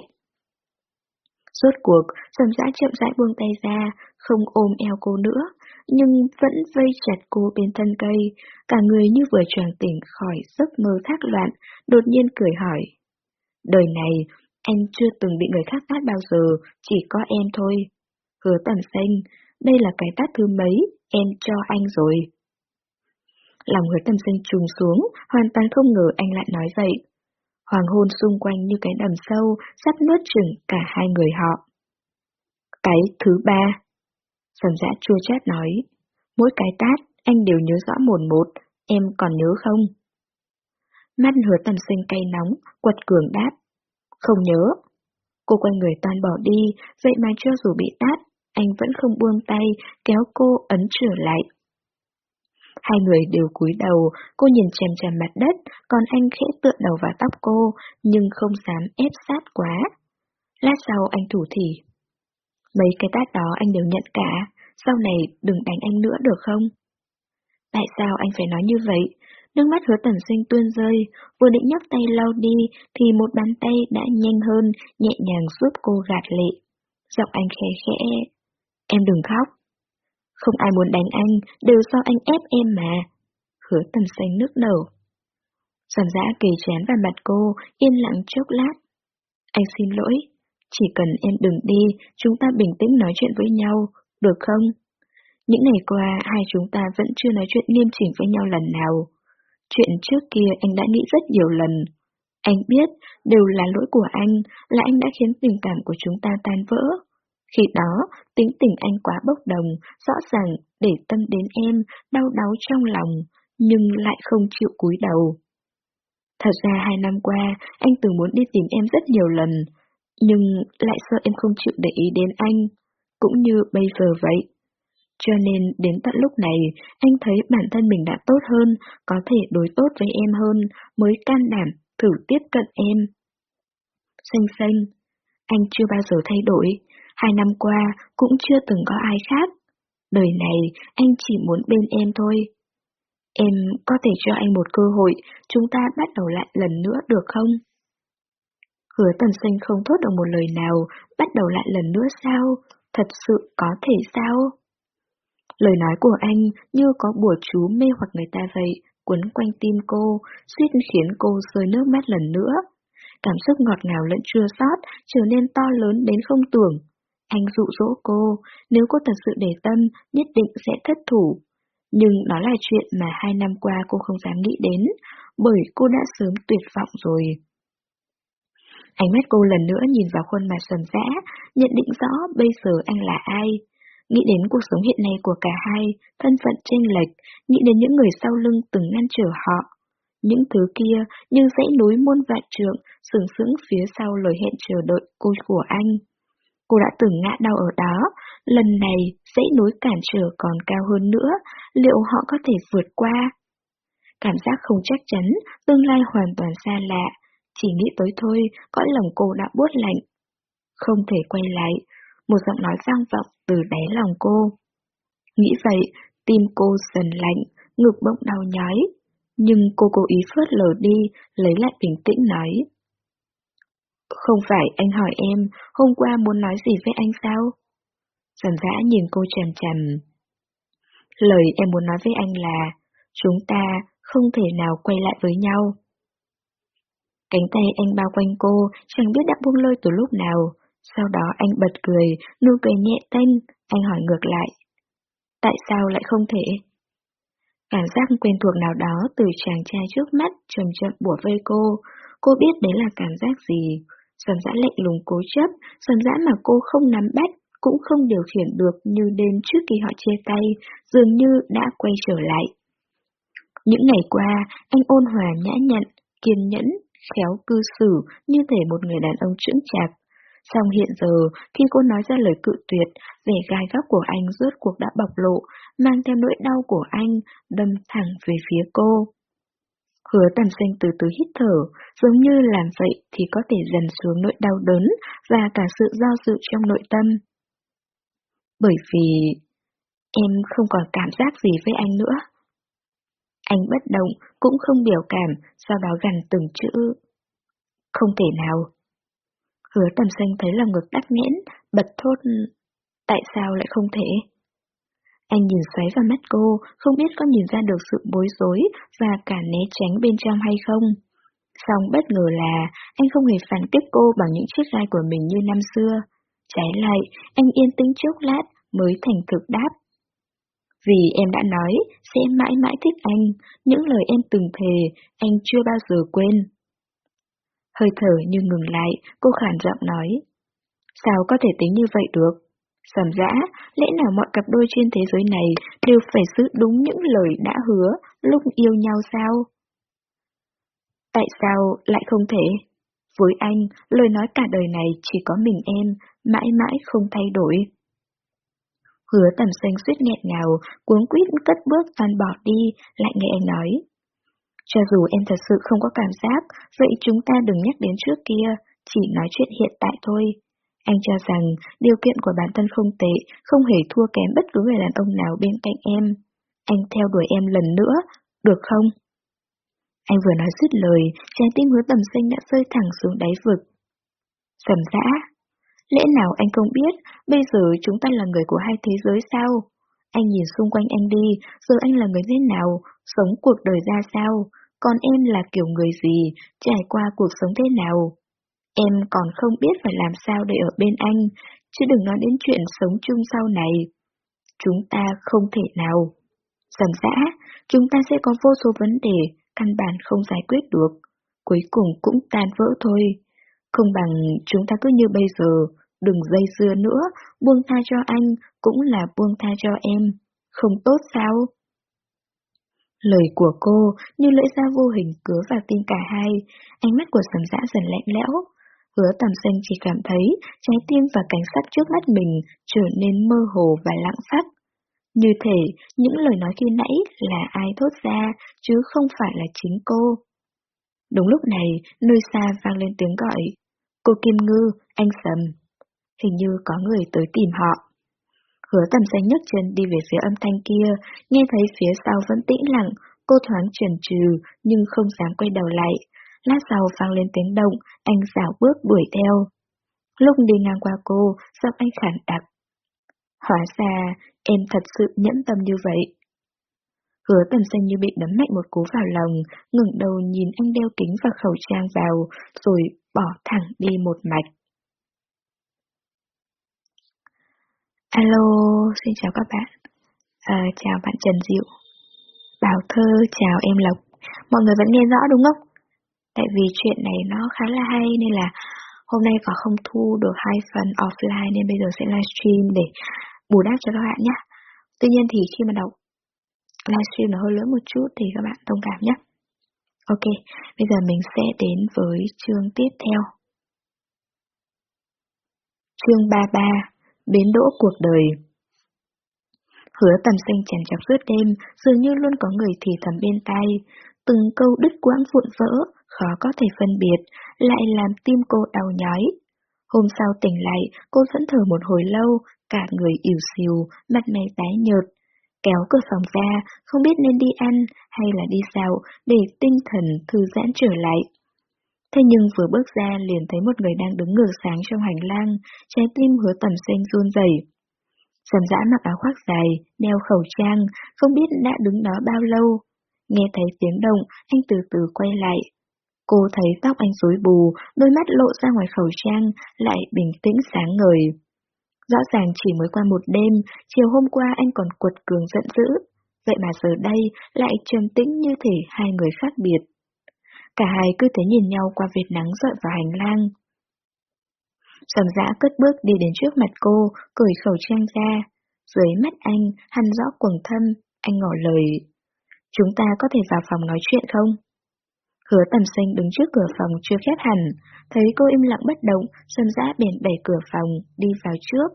Rốt cuộc, sầm dã chậm rãi buông tay ra, không ôm eo cô nữa, nhưng vẫn vây chặt cô bên thân cây, cả người như vừa choàng tỉnh khỏi giấc mơ thác loạn, đột nhiên cười hỏi. Đời này, anh chưa từng bị người khác tát bao giờ, chỉ có em thôi. Hứa tầm xanh, đây là cái tát thứ mấy, em cho anh rồi. Lòng hứa tầm xanh trùng xuống, hoàn toàn không ngờ anh lại nói vậy. Hoàng hôn xung quanh như cái đầm sâu, sắp nuốt chừng cả hai người họ. Cái thứ ba. Sầm dã chua chát nói, mỗi cái tát anh đều nhớ rõ một một, em còn nhớ không? Mắt hứa tầm sinh cay nóng, quật cường đáp. Không nhớ. Cô quay người toàn bỏ đi, vậy mà cho dù bị tát, anh vẫn không buông tay, kéo cô ấn trở lại. Hai người đều cúi đầu, cô nhìn chèm chèm mặt đất, còn anh khẽ tựa đầu vào tóc cô, nhưng không dám ép sát quá. Lát sau anh thủ thỉ. Mấy cái tát đó anh đều nhận cả, sau này đừng đánh anh nữa được không? Tại sao anh phải nói như vậy? Nước mắt hứa tần sinh tuôn rơi, vừa định nhấc tay lau đi, thì một bàn tay đã nhanh hơn, nhẹ nhàng giúp cô gạt lệ. Giọng anh khẽ khẽ. Em đừng khóc. Không ai muốn đánh anh, đều do anh ép em mà. Hứa tần sinh nước nở. Giòn giã kề chén vào mặt cô, yên lặng chốc lát. Anh xin lỗi, chỉ cần em đừng đi, chúng ta bình tĩnh nói chuyện với nhau, được không? Những ngày qua, hai chúng ta vẫn chưa nói chuyện nghiêm chỉnh với nhau lần nào. Chuyện trước kia anh đã nghĩ rất nhiều lần. Anh biết, đều là lỗi của anh, là anh đã khiến tình cảm của chúng ta tan vỡ. Khi đó, tính tình anh quá bốc đồng, rõ ràng để tâm đến em, đau đáu trong lòng, nhưng lại không chịu cúi đầu. Thật ra hai năm qua, anh từng muốn đi tìm em rất nhiều lần, nhưng lại sợ em không chịu để ý đến anh, cũng như bây giờ vậy. Cho nên đến tận lúc này, anh thấy bản thân mình đã tốt hơn, có thể đối tốt với em hơn, mới can đảm thử tiếp cận em. Xanh xanh, anh chưa bao giờ thay đổi, hai năm qua cũng chưa từng có ai khác. Đời này anh chỉ muốn bên em thôi. Em có thể cho anh một cơ hội, chúng ta bắt đầu lại lần nữa được không? Hứa tần xanh không thốt được một lời nào, bắt đầu lại lần nữa sao? Thật sự có thể sao? Lời nói của anh như có bùa chú mê hoặc người ta vậy, quấn quanh tim cô, suýt khiến cô rơi nước mắt lần nữa. Cảm xúc ngọt ngào lẫn chua xót trở nên to lớn đến không tưởng. Anh dụ dỗ cô, nếu cô thật sự để tâm, nhất định sẽ thất thủ. Nhưng đó là chuyện mà hai năm qua cô không dám nghĩ đến, bởi cô đã sớm tuyệt vọng rồi. Ánh mắt cô lần nữa nhìn vào khuôn mặt sầm rã, nhận định rõ bây giờ anh là ai. Nghĩ đến cuộc sống hiện nay của cả hai, thân phận chênh lệch, nghĩ đến những người sau lưng từng ngăn trở họ. Những thứ kia như dãy núi muôn vạn trượng, sừng sững phía sau lời hẹn chờ đợi cô của anh. Cô đã từng ngã đau ở đó, lần này dãy núi cản trở còn cao hơn nữa, liệu họ có thể vượt qua? Cảm giác không chắc chắn, tương lai hoàn toàn xa lạ, chỉ nghĩ tới thôi, cõi lòng cô đã buốt lạnh. Không thể quay lại, một giọng nói vang vọng từ đáy lòng cô. Nghĩ vậy, tim cô dần lạnh, ngực bỗng đau nhói. Nhưng cô cố ý phớt lờ đi, lấy lại bình tĩnh nói. Không phải anh hỏi em, hôm qua muốn nói gì với anh sao? Dần dã nhìn cô trầm trầm. Lời em muốn nói với anh là, chúng ta không thể nào quay lại với nhau. Cánh tay anh bao quanh cô, chẳng biết đã buông lơi từ lúc nào. Sau đó anh bật cười, nụ cười nhẹ tênh, anh hỏi ngược lại. Tại sao lại không thể? Cảm giác quen thuộc nào đó từ chàng trai trước mắt chậm chậm bủa vây cô. Cô biết đấy là cảm giác gì. Sầm dã lạnh lùng cố chấp, sầm dã mà cô không nắm bắt, cũng không điều khiển được như đêm trước khi họ chia tay, dường như đã quay trở lại. Những ngày qua, anh ôn hòa nhã nhặn, kiên nhẫn, khéo cư xử như thể một người đàn ông trưởng chạc. Xong hiện giờ, khi cô nói ra lời cự tuyệt, vẻ gai góc của anh rốt cuộc đã bộc lộ, mang theo nỗi đau của anh, đâm thẳng về phía cô. Hứa tầm xanh từ từ hít thở, giống như làm vậy thì có thể dần xuống nỗi đau đớn và cả sự do dự trong nội tâm. Bởi vì em không còn cảm giác gì với anh nữa. Anh bất động, cũng không biểu cảm, sau đó gần từng chữ. Không thể nào. Hứa tầm xanh thấy lòng ngực đắt nghẽn, bật thốt. Tại sao lại không thể? Anh nhìn xoáy vào mắt cô, không biết có nhìn ra được sự bối rối và cả né tránh bên trong hay không. Xong bất ngờ là anh không hề phản kích cô bằng những chiếc gai của mình như năm xưa. Trái lại, anh yên tĩnh chốc lát mới thành thực đáp. Vì em đã nói sẽ mãi mãi thích anh, những lời em từng thề, anh chưa bao giờ quên. Hơi thở như ngừng lại, cô khản giọng nói. Sao có thể tính như vậy được? Sầm dã, lẽ nào mọi cặp đôi trên thế giới này đều phải giữ đúng những lời đã hứa lúc yêu nhau sao? Tại sao lại không thể? Với anh, lời nói cả đời này chỉ có mình em, mãi mãi không thay đổi. Hứa tầm xanh suýt nghẹn ngào, cuống quýt cất bước toàn bỏ đi, lại nghe anh nói. Cho dù em thật sự không có cảm giác, vậy chúng ta đừng nhắc đến trước kia, chỉ nói chuyện hiện tại thôi. Anh cho rằng điều kiện của bản thân không tệ, không hề thua kém bất cứ người đàn ông nào bên cạnh em. Anh theo đuổi em lần nữa, được không? Anh vừa nói dứt lời, trái tim hứa tầm xanh đã rơi thẳng xuống đáy vực. Sầm dã, lẽ nào anh không biết, bây giờ chúng ta là người của hai thế giới sao? Anh nhìn xung quanh anh đi, giờ anh là người thế nào, sống cuộc đời ra sao, còn em là kiểu người gì, trải qua cuộc sống thế nào? Em còn không biết phải làm sao để ở bên anh, chứ đừng nói đến chuyện sống chung sau này. Chúng ta không thể nào. Sầm dã, chúng ta sẽ có vô số vấn đề, căn bản không giải quyết được. Cuối cùng cũng tan vỡ thôi. Không bằng chúng ta cứ như bây giờ, đừng dây dưa nữa, buông tha cho anh cũng là buông tha cho em. Không tốt sao? Lời của cô như lưỡi dao vô hình cứa vào tim cả hai, ánh mắt của sầm dã dần lạnh lẽo. Hứa tầm xanh chỉ cảm thấy trái tim và cảnh sắc trước mắt mình trở nên mơ hồ và lặng phát. Như thể những lời nói khi nãy là ai thốt ra, chứ không phải là chính cô. Đúng lúc này, nơi xa vang lên tiếng gọi. Cô Kim Ngư, anh Sầm. Hình như có người tới tìm họ. Hứa tầm xanh nhấc chân đi về phía âm thanh kia, nghe thấy phía sau vẫn tĩnh lặng, cô thoáng chần chừ nhưng không dám quay đầu lại. Lát sau vang lên tiếng động, anh dạo bước đuổi theo. Lúc đi ngang qua cô, giọng anh khản đặc. Hóa ra, em thật sự nhẫn tâm như vậy. Hứa tầm xanh như bị đấm mạnh một cú vào lòng, ngừng đầu nhìn anh đeo kính và khẩu trang vào, rồi bỏ thẳng đi một mạch. Alo, xin chào các bạn. À, chào bạn Trần Diệu. Bảo thơ, chào em Lộc. Mọi người vẫn nghe rõ đúng không? Tại vì chuyện này nó khá là hay nên là hôm nay có không thu được hai phần offline nên bây giờ sẽ livestream để bù đắp cho các bạn nhé. Tuy nhiên thì khi mà đọc livestream nó hơi lớn một chút thì các bạn thông cảm nhé. Ok, bây giờ mình sẽ đến với chương tiếp theo. Chương 33 Bến đỗ cuộc đời Hứa tầm xanh chèn chọc suốt đêm, dường như luôn có người thì thầm bên tai. Từng câu đứt quãng vụn vỡ, khó có thể phân biệt, lại làm tim cô đau nhói. Hôm sau tỉnh lại, cô vẫn thở một hồi lâu, cả người ỉu xìu, mặt mày tái nhợt. Kéo cửa phòng ra, không biết nên đi ăn hay là đi dạo để tinh thần thư giãn trở lại. Thế nhưng vừa bước ra liền thấy một người đang đứng ngược sáng trong hành lang, trái tim hứa tầm xanh run rẩy. Sầm dã mặc áo khoác dài, đeo khẩu trang, không biết đã đứng đó bao lâu. Nghe thấy tiếng động, anh từ từ quay lại. Cô thấy tóc anh rối bù, đôi mắt lộ ra ngoài khẩu trang, lại bình tĩnh sáng ngời. Rõ ràng chỉ mới qua một đêm, chiều hôm qua anh còn quật cường giận dữ. Vậy mà giờ đây lại trầm tĩnh như thể hai người khác biệt. Cả hai cứ thế nhìn nhau qua vệt nắng rọi vào hành lang. Sầm dã cất bước đi đến trước mặt cô, cởi khẩu trang ra. Dưới mắt anh, hằn rõ quầng thâm, anh ngỏ lời. Chúng ta có thể vào phòng nói chuyện không? Hứa tầm xanh đứng trước cửa phòng chưa khép hẳn, thấy cô im lặng bất động, sầm giã bèn đẩy cửa phòng, đi vào trước.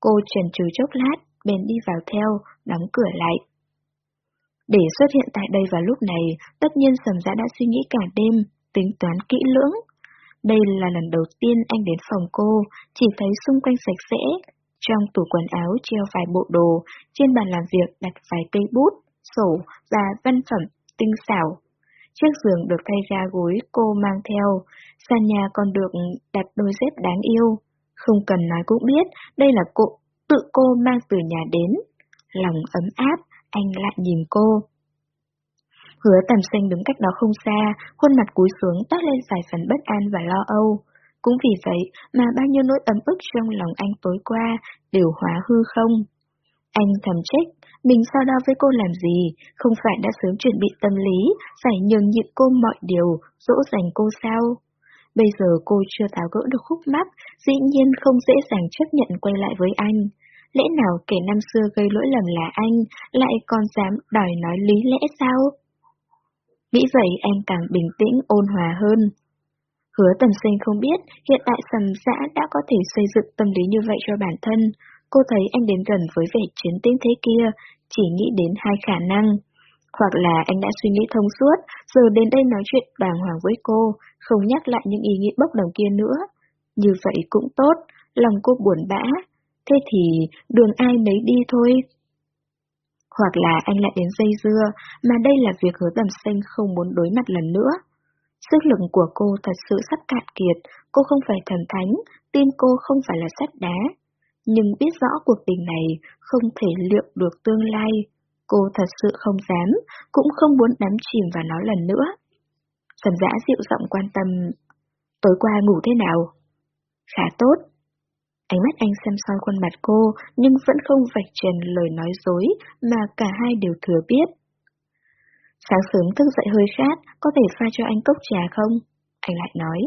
Cô chần chừ chốc lát, bèn đi vào theo, đóng cửa lại. Để xuất hiện tại đây vào lúc này, tất nhiên sầm giã đã suy nghĩ cả đêm, tính toán kỹ lưỡng. Đây là lần đầu tiên anh đến phòng cô, chỉ thấy xung quanh sạch sẽ. Trong tủ quần áo treo vài bộ đồ, trên bàn làm việc đặt vài cây bút, sổ và văn phẩm tinh xảo. Chiếc giường được thay ra gối cô mang theo, sàn nhà còn được đặt đôi dép đáng yêu. Không cần nói cũng biết, đây là cô, tự cô mang từ nhà đến. Lòng ấm áp, anh lại nhìn cô. Hứa tầm xanh đứng cách đó không xa, khuôn mặt cúi xuống toát lên vài phần bất an và lo âu. Cũng vì vậy mà bao nhiêu nỗi ấm ức trong lòng anh tối qua đều hóa hư không. Anh thầm trách, mình sao đau với cô làm gì, không phải đã sớm chuẩn bị tâm lý, phải nhường nhịn cô mọi điều, dỗ dành cô sao? Bây giờ cô chưa tháo gỡ được khúc mắc, dĩ nhiên không dễ dàng chấp nhận quay lại với anh. Lẽ nào kẻ năm xưa gây lỗi lầm là anh, lại còn dám đòi nói lý lẽ sao? Nghĩ vậy anh càng bình tĩnh, ôn hòa hơn. Hứa tầm sinh không biết hiện tại sầm dã đã có thể xây dựng tâm lý như vậy cho bản thân cô thấy anh đến gần với vẻ chiến tĩnh thế kia, chỉ nghĩ đến hai khả năng. Hoặc là anh đã suy nghĩ thông suốt, giờ đến đây nói chuyện bàng hoàng với cô, không nhắc lại những ý nghĩ bốc đồng kia nữa. Như vậy cũng tốt, lòng cô buồn bã. Thế thì đường ai nấy đi thôi. Hoặc là anh lại đến dây dưa, mà đây là việc hứa tầm xanh không muốn đối mặt lần nữa. Sức lực của cô thật sự sắp cạn kiệt, cô không phải thần thánh, tim cô không phải là sắt đá. Nhưng biết rõ cuộc tình này không thể liệu được tương lai, cô thật sự không dám, cũng không muốn đắm chìm vào nó lần nữa. Sầm dã dịu giọng quan tâm, tối qua ngủ thế nào? Khá tốt. Ánh mắt anh xem soi khuôn mặt cô, nhưng vẫn không vạch trần lời nói dối mà cả hai đều thừa biết. Sáng sớm thức dậy hơi khát, có thể pha cho anh cốc trà không? Anh lại nói.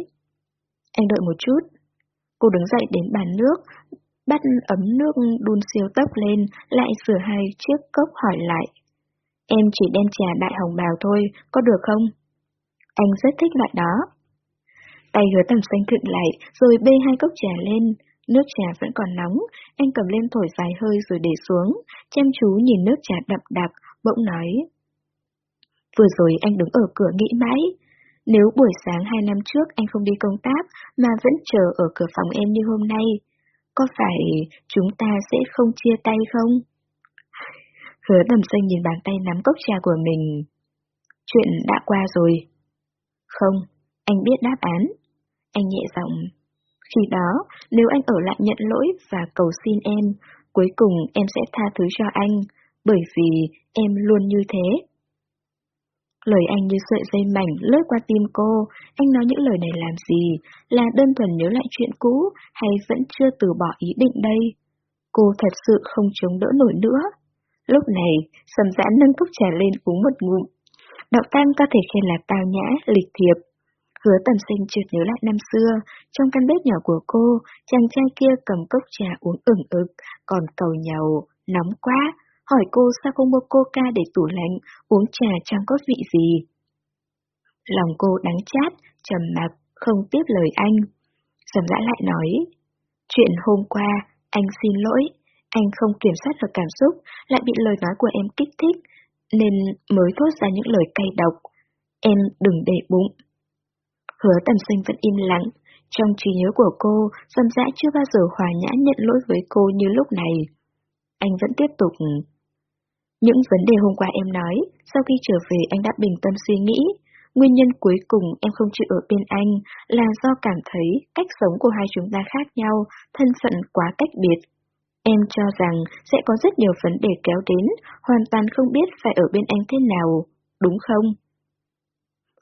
Anh đợi một chút. Cô đứng dậy đến bàn nước, bắt ấm nước đun siêu tốc lên, lại sửa hai chiếc cốc hỏi lại. Em chỉ đem trà đại hồng bào thôi, có được không? Anh rất thích loại đó. Tay hứa tầm xanh thượng lại, rồi bê hai cốc trà lên. Nước trà vẫn còn nóng, anh cầm lên thổi vài hơi rồi để xuống, chăm chú nhìn nước trà đậm đặc, bỗng nói. Vừa rồi anh đứng ở cửa nghĩ mãi. Nếu buổi sáng hai năm trước anh không đi công tác mà vẫn chờ ở cửa phòng em như hôm nay, có phải chúng ta sẽ không chia tay không? Hứa tầm xanh nhìn bàn tay nắm cốc trà của mình. Chuyện đã qua rồi. Không, anh biết đáp án. Anh nhẹ giọng. Khi đó, nếu anh ở lại nhận lỗi và cầu xin em, cuối cùng em sẽ tha thứ cho anh, bởi vì em luôn như thế. Lời anh như sợi dây mảnh lướt qua tim cô, anh nói những lời này làm gì, là đơn thuần nhớ lại chuyện cũ, hay vẫn chưa từ bỏ ý định đây? Cô thật sự không chống đỡ nổi nữa. Lúc này, sầm giãn nâng cốc trà lên uống một ngụm. Đạo Tam có thể khen là tao nhã, lịch thiệp. Hứa tầm sinh chợt nhớ lại năm xưa, trong căn bếp nhỏ của cô, chàng trai kia cầm cốc trà uống ửng ực, còn cầu nhầu, nóng quá, hỏi cô sao không mua coca để tủ lạnh, uống trà chẳng có vị gì. Lòng cô đắng chát, trầm mặc, không tiếp lời anh. Sầm dã lại nói, chuyện hôm qua, anh xin lỗi, anh không kiểm soát được cảm xúc, lại bị lời nói của em kích thích, nên mới thốt ra những lời cay độc. Em đừng để bụng. Hứa tầm sinh vẫn im lặng, trong trí nhớ của cô, Sâm dã chưa bao giờ hòa nhã nhận lỗi với cô như lúc này. Anh vẫn tiếp tục những vấn đề hôm qua em nói, sau khi trở về anh đã bình tâm suy nghĩ. Nguyên nhân cuối cùng em không chịu ở bên anh là do cảm thấy cách sống của hai chúng ta khác nhau, thân phận quá cách biệt. Em cho rằng sẽ có rất nhiều vấn đề kéo đến, hoàn toàn không biết phải ở bên anh thế nào, đúng không?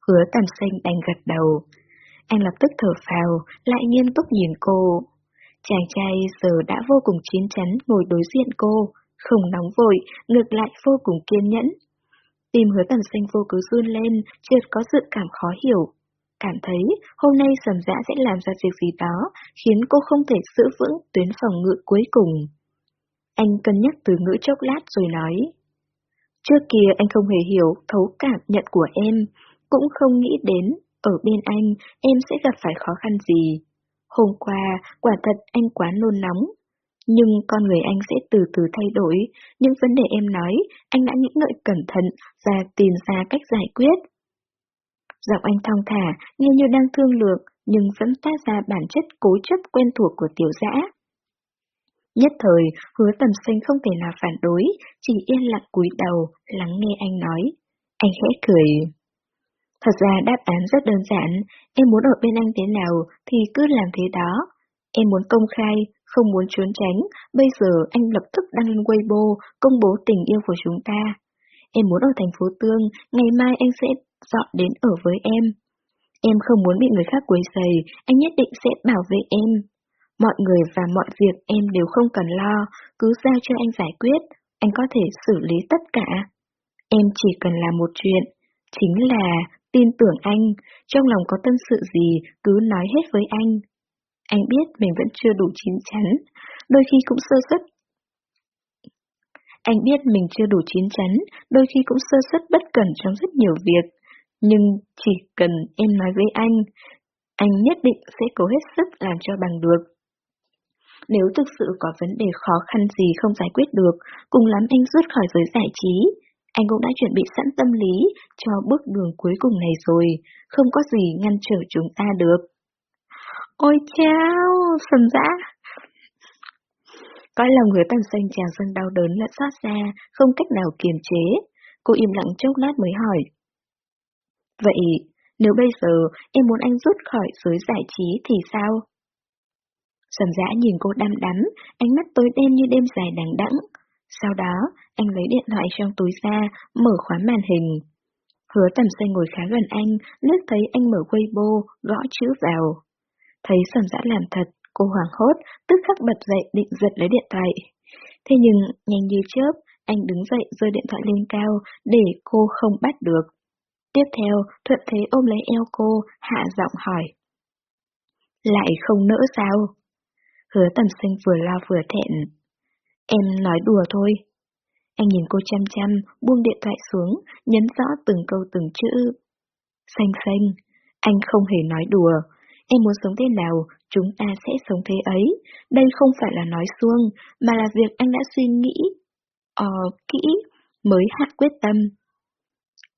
Hứa tầm xanh đành gật đầu. Anh lập tức thở phào, lại nghiêm túc nhìn cô. Chàng trai giờ đã vô cùng chín chắn ngồi đối diện cô, không nóng vội, ngược lại vô cùng kiên nhẫn. Tim hứa tầm xanh vô cứ run lên, chợt có sự cảm khó hiểu. Cảm thấy hôm nay sầm dã sẽ làm ra việc gì đó, khiến cô không thể giữ vững tuyến phòng ngự cuối cùng. Anh cân nhắc từ ngữ chốc lát rồi nói. Trước kia anh không hề hiểu thấu cảm nhận của em, cũng không nghĩ đến, ở bên anh, em sẽ gặp phải khó khăn gì. Hôm qua, quả thật anh quá nôn nóng, nhưng con người anh sẽ từ từ thay đổi, những vấn đề em nói, anh đã nghĩ ngợi cẩn thận và tìm ra cách giải quyết. Giọng anh thong thả, nghe như đang thương lượng, nhưng vẫn tác ra bản chất cố chấp quen thuộc của tiểu dã. Nhất thời, hứa tầm sinh không thể nào phản đối, chỉ yên lặng cúi đầu, lắng nghe anh nói. Anh khẽ cười. Thật ra đáp án rất đơn giản, em muốn ở bên anh thế nào thì cứ làm thế đó. Em muốn công khai, không muốn trốn tránh, bây giờ anh lập tức đăng lên Weibo công bố tình yêu của chúng ta. Em muốn ở thành phố Tương, ngày mai anh sẽ dọn đến ở với em. Em không muốn bị người khác quấy rầy, anh nhất định sẽ bảo vệ em. Mọi người và mọi việc em đều không cần lo, cứ giao cho anh giải quyết, anh có thể xử lý tất cả. Em chỉ cần làm một chuyện, chính là tin tưởng anh, trong lòng có tâm sự gì cứ nói hết với anh, anh biết mình vẫn chưa đủ chín chắn, đôi khi cũng sơ suất. Anh biết mình chưa đủ chín chắn, đôi khi cũng sơ suất bất cẩn trong rất nhiều việc. Nhưng chỉ cần em nói với anh, anh nhất định sẽ cố hết sức làm cho bằng được. Nếu thực sự có vấn đề khó khăn gì không giải quyết được, cùng lắm anh rút khỏi giới giải trí. Anh cũng đã chuẩn bị sẵn tâm lý cho bước đường cuối cùng này rồi, không có gì ngăn trở chúng ta được. Ôi chao, sầm dã! Cõi lòng hứa tầm xanh chàng dâng đau đớn lẫn xót xa, không cách nào kiềm chế. Cô im lặng chốc lát mới hỏi. Vậy, nếu bây giờ em muốn anh rút khỏi giới giải trí thì sao? Sầm dã nhìn cô đăm đắm, ánh mắt tối đen như đêm dài đằng đẵng. Sau đó, anh lấy điện thoại trong túi ra, mở khóa màn hình. Hứa tầm xanh ngồi khá gần anh, lướt thấy anh mở Weibo, gõ chữ vào. Thấy sầm dã làm thật, cô hoảng hốt, tức khắc bật dậy định giật lấy điện thoại. Thế nhưng, nhanh như chớp, anh đứng dậy rơi điện thoại lên cao để cô không bắt được. Tiếp theo, Thuận Thế ôm lấy eo cô, hạ giọng hỏi. Lại không nỡ sao? Hứa tầm sinh vừa lo vừa thẹn. Em nói đùa thôi. Anh nhìn cô chăm chăm, buông điện thoại xuống, nhấn rõ từng câu từng chữ. Xanh xanh, anh không hề nói đùa. Em muốn sống thế nào, chúng ta sẽ sống thế ấy. Đây không phải là nói xuông, mà là việc anh đã suy nghĩ, ờ, kỹ, mới hạ quyết tâm.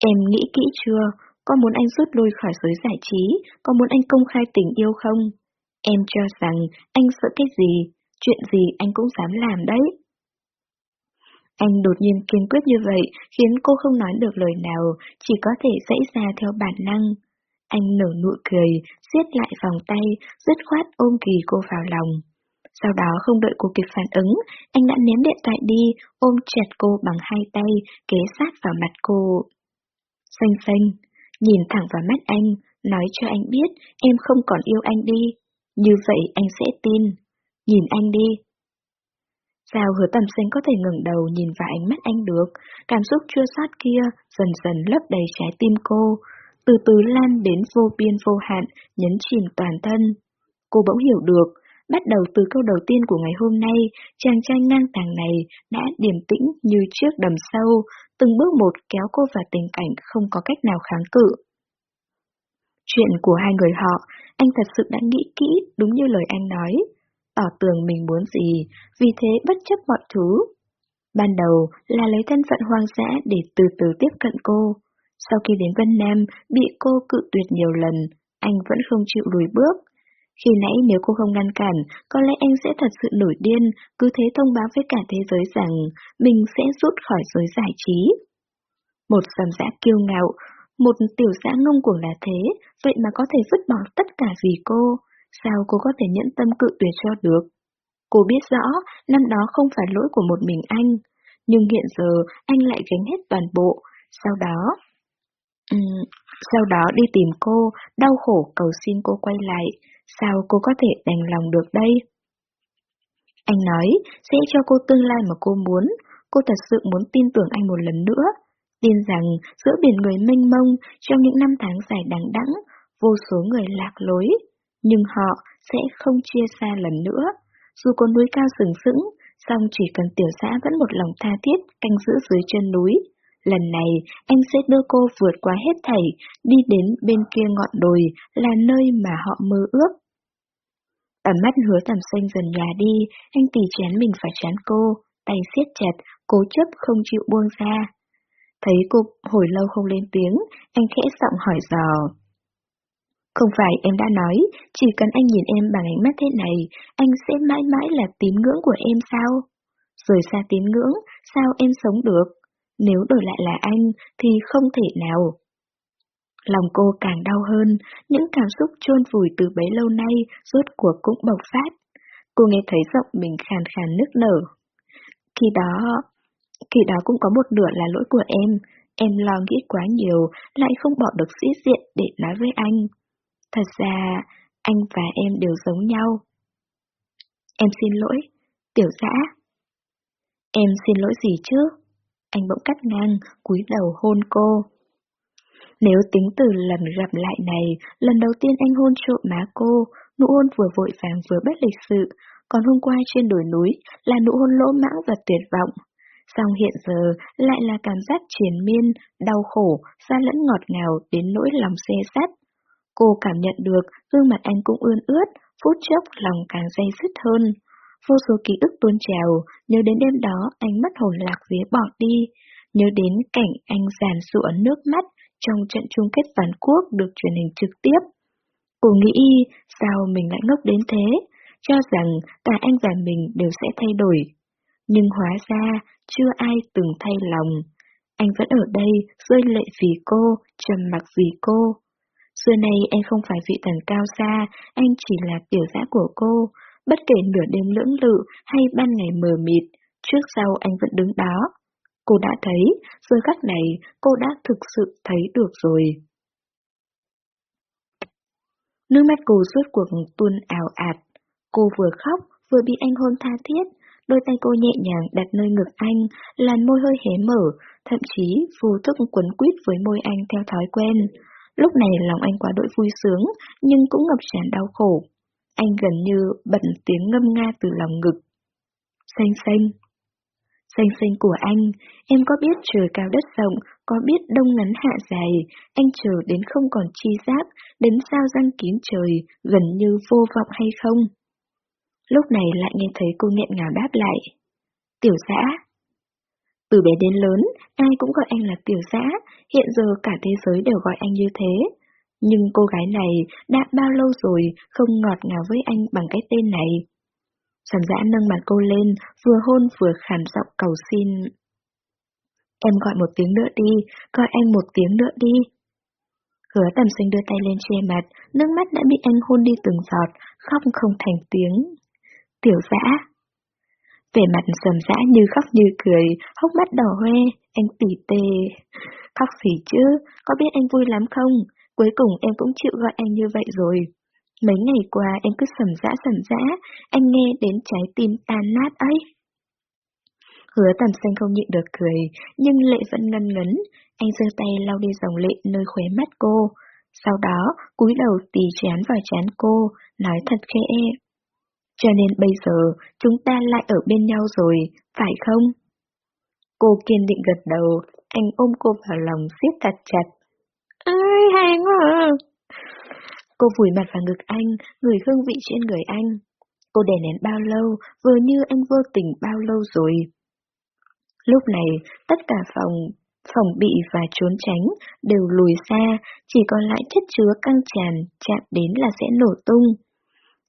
Em nghĩ kỹ chưa? Có muốn anh rút lui khỏi giới giải trí? Có muốn anh công khai tình yêu không? Em cho rằng anh sợ cái gì, chuyện gì anh cũng dám làm đấy. Anh đột nhiên kiên quyết như vậy khiến cô không nói được lời nào, chỉ có thể dãy ra theo bản năng. Anh nở nụ cười, siết lại vòng tay, dứt khoát ôm kỳ cô vào lòng. Sau đó không đợi cô kịp phản ứng, anh đã ném điện thoại đi, ôm chặt cô bằng hai tay, kế sát vào mặt cô. Xanh xanh, nhìn thẳng vào mắt anh, nói cho anh biết em không còn yêu anh đi. Như vậy anh sẽ tin. Nhìn anh đi. Sao hứa tầm xanh có thể ngẩng đầu nhìn vào ánh mắt anh được, cảm xúc chưa sót kia dần dần lấp đầy trái tim cô, từ từ lan đến vô biên vô hạn, nhấn chìm toàn thân. Cô bỗng hiểu được, bắt đầu từ câu đầu tiên của ngày hôm nay, chàng trai ngang tàng này đã điềm tĩnh như trước đầm sâu, từng bước một kéo cô vào tình cảnh không có cách nào kháng cự. Chuyện của hai người họ, anh thật sự đã nghĩ kỹ đúng như lời anh nói, tỏ tường mình muốn gì, vì thế bất chấp mọi thứ. Ban đầu là lấy thân phận hoang dã để từ từ tiếp cận cô. Sau khi đến Vân Nam, bị cô cự tuyệt nhiều lần, anh vẫn không chịu lùi bước. Khi nãy nếu cô không ngăn cản, có lẽ anh sẽ thật sự nổi điên, cứ thế thông báo với cả thế giới rằng mình sẽ rút khỏi giới giải trí. Một sầm dã kiêu ngạo, một tiểu xã ngông cuồng là thế, vậy mà có thể vứt bỏ tất cả vì cô, sao cô có thể nhẫn tâm cự tuyệt cho được? Cô biết rõ, năm đó không phải lỗi của một mình anh, nhưng hiện giờ anh lại gánh hết toàn bộ, sau đó... Ừ, sau đó đi tìm cô, đau khổ cầu xin cô quay lại, sao cô có thể đành lòng được đây? Anh nói, sẽ cho cô tương lai mà cô muốn, cô thật sự muốn tin tưởng anh một lần nữa, tin rằng giữa biển người mênh mông trong những năm tháng dài đằng đẵng, vô số người lạc lối, nhưng họ sẽ không chia xa lần nữa. Dù có núi cao sừng sững, song chỉ cần tiểu xã vẫn một lòng tha thiết canh giữ dưới chân núi. Lần này, anh sẽ đưa cô vượt qua hết thảy, đi đến bên kia ngọn đồi, là nơi mà họ mơ ước. ở mắt hứa tầm xanh dần nhà đi, anh tì chán mình phải chán cô, tay siết chặt, cố chấp không chịu buông ra. Thấy cô hồi lâu không lên tiếng, anh khẽ giọng hỏi dò. Không phải em đã nói, chỉ cần anh nhìn em bằng ánh mắt thế này, anh sẽ mãi mãi là tín ngưỡng của em sao? Rồi xa tín ngưỡng, sao em sống được? Nếu đổi lại là anh, thì không thể nào. Lòng cô càng đau hơn, những cảm xúc chôn vùi từ bấy lâu nay rốt cuộc cũng bộc phát. Cô nghe thấy giọng mình khàn khàn nức nở. Khi đó, khi đó cũng có một nửa là lỗi của em, em lo nghĩ quá nhiều, lại không bỏ được sĩ diện để nói với anh. Thật ra, anh và em đều giống nhau. Em xin lỗi, tiểu dã. Em xin lỗi gì chứ? Anh bỗng cắt ngang, cúi đầu hôn cô. Nếu tính từ lần gặp lại này, lần đầu tiên anh hôn trộm má cô, nụ hôn vừa vội vàng vừa bất lịch sự, còn hôm qua trên đồi núi là nụ hôn lỗ mãng và tuyệt vọng. Song hiện giờ lại là cảm giác triền miên, đau khổ, xa lẫn ngọt ngào đến nỗi lòng xe sắt. Cô cảm nhận được gương mặt anh cũng ươn ướt, phút chốc lòng càng dây dứt hơn vô số ký ức tuôn trào, nhớ đến đêm đó anh mất hồn lạc vía bỏ đi, nhớ đến cảnh anh giàn rụa nước mắt trong trận chung kết toàn quốc được truyền hình trực tiếp. Cô nghĩ sao mình lại ngốc đến thế, cho rằng cả anh và mình đều sẽ thay đổi. Nhưng hóa ra, chưa ai từng thay lòng. Anh vẫn ở đây, rơi lệ vì cô, trầm mặc vì cô. Xưa nay em không phải vị thần cao xa, anh chỉ là tiểu giã của cô. Bất kể nửa đêm lưỡng lự hay ban ngày mờ mịt, trước sau anh vẫn đứng đó. Cô đã thấy, giờ khắc này cô đã thực sự thấy được rồi. Nước mắt cô suốt cuộc tuôn ảo ạt. Cô vừa khóc, vừa bị anh hôn tha thiết. Đôi tay cô nhẹ nhàng đặt nơi ngực anh, làn môi hơi hé mở, thậm chí vô thức quấn quýt với môi anh theo thói quen. Lúc này lòng anh quá đội vui sướng, nhưng cũng ngập tràn đau khổ. Anh gần như bật tiếng ngâm nga từ lòng ngực. Xanh xanh. Xanh xanh của anh, em có biết trời cao đất rộng, có biết đông ngắn hạ dài, anh chờ đến không còn chi giác, đến sao răng kín trời, gần như vô vọng hay không? Lúc này lại nghe thấy cô nghẹn ngào đáp lại. Tiểu giã. Từ bé đến lớn, ai cũng gọi anh là tiểu giã, hiện giờ cả thế giới đều gọi anh như thế. Nhưng cô gái này đã bao lâu rồi không ngọt ngào với anh bằng cái tên này. Sầm dã nâng mặt cô lên, vừa hôn vừa khàn giọng cầu xin. Em gọi một tiếng nữa đi, gọi anh một tiếng nữa đi. Hứa tầm sinh đưa tay lên che mặt, nước mắt đã bị anh hôn đi từng giọt, khóc không thành tiếng. Tiểu dã. Vẻ mặt sầm dã như khóc như cười, hốc mắt đỏ hoe, anh tỉ tê. Khóc gì chứ, có biết anh vui lắm không? Cuối cùng em cũng chịu gọi anh như vậy rồi. Mấy ngày qua em cứ sầm dã sầm dã, anh nghe đến trái tim tan nát ấy. Hứa tầm xanh không nhịn được cười, nhưng lệ vẫn ngân ngấn. Anh giơ tay lau đi dòng lệ nơi khóe mắt cô. Sau đó, cúi đầu tì chán vào chán cô, nói thật khẽ. Cho nên bây giờ, chúng ta lại ở bên nhau rồi, phải không? Cô kiên định gật đầu, anh ôm cô vào lòng siết chặt chặt hàng à. Cô vùi mặt vào ngực anh, người hương vị trên người anh. Cô đè nén bao lâu, vừa như anh vô tình bao lâu rồi. Lúc này, tất cả phòng, phòng bị và trốn tránh đều lùi xa, chỉ còn lại chất chứa căng tràn, chạm đến là sẽ nổ tung.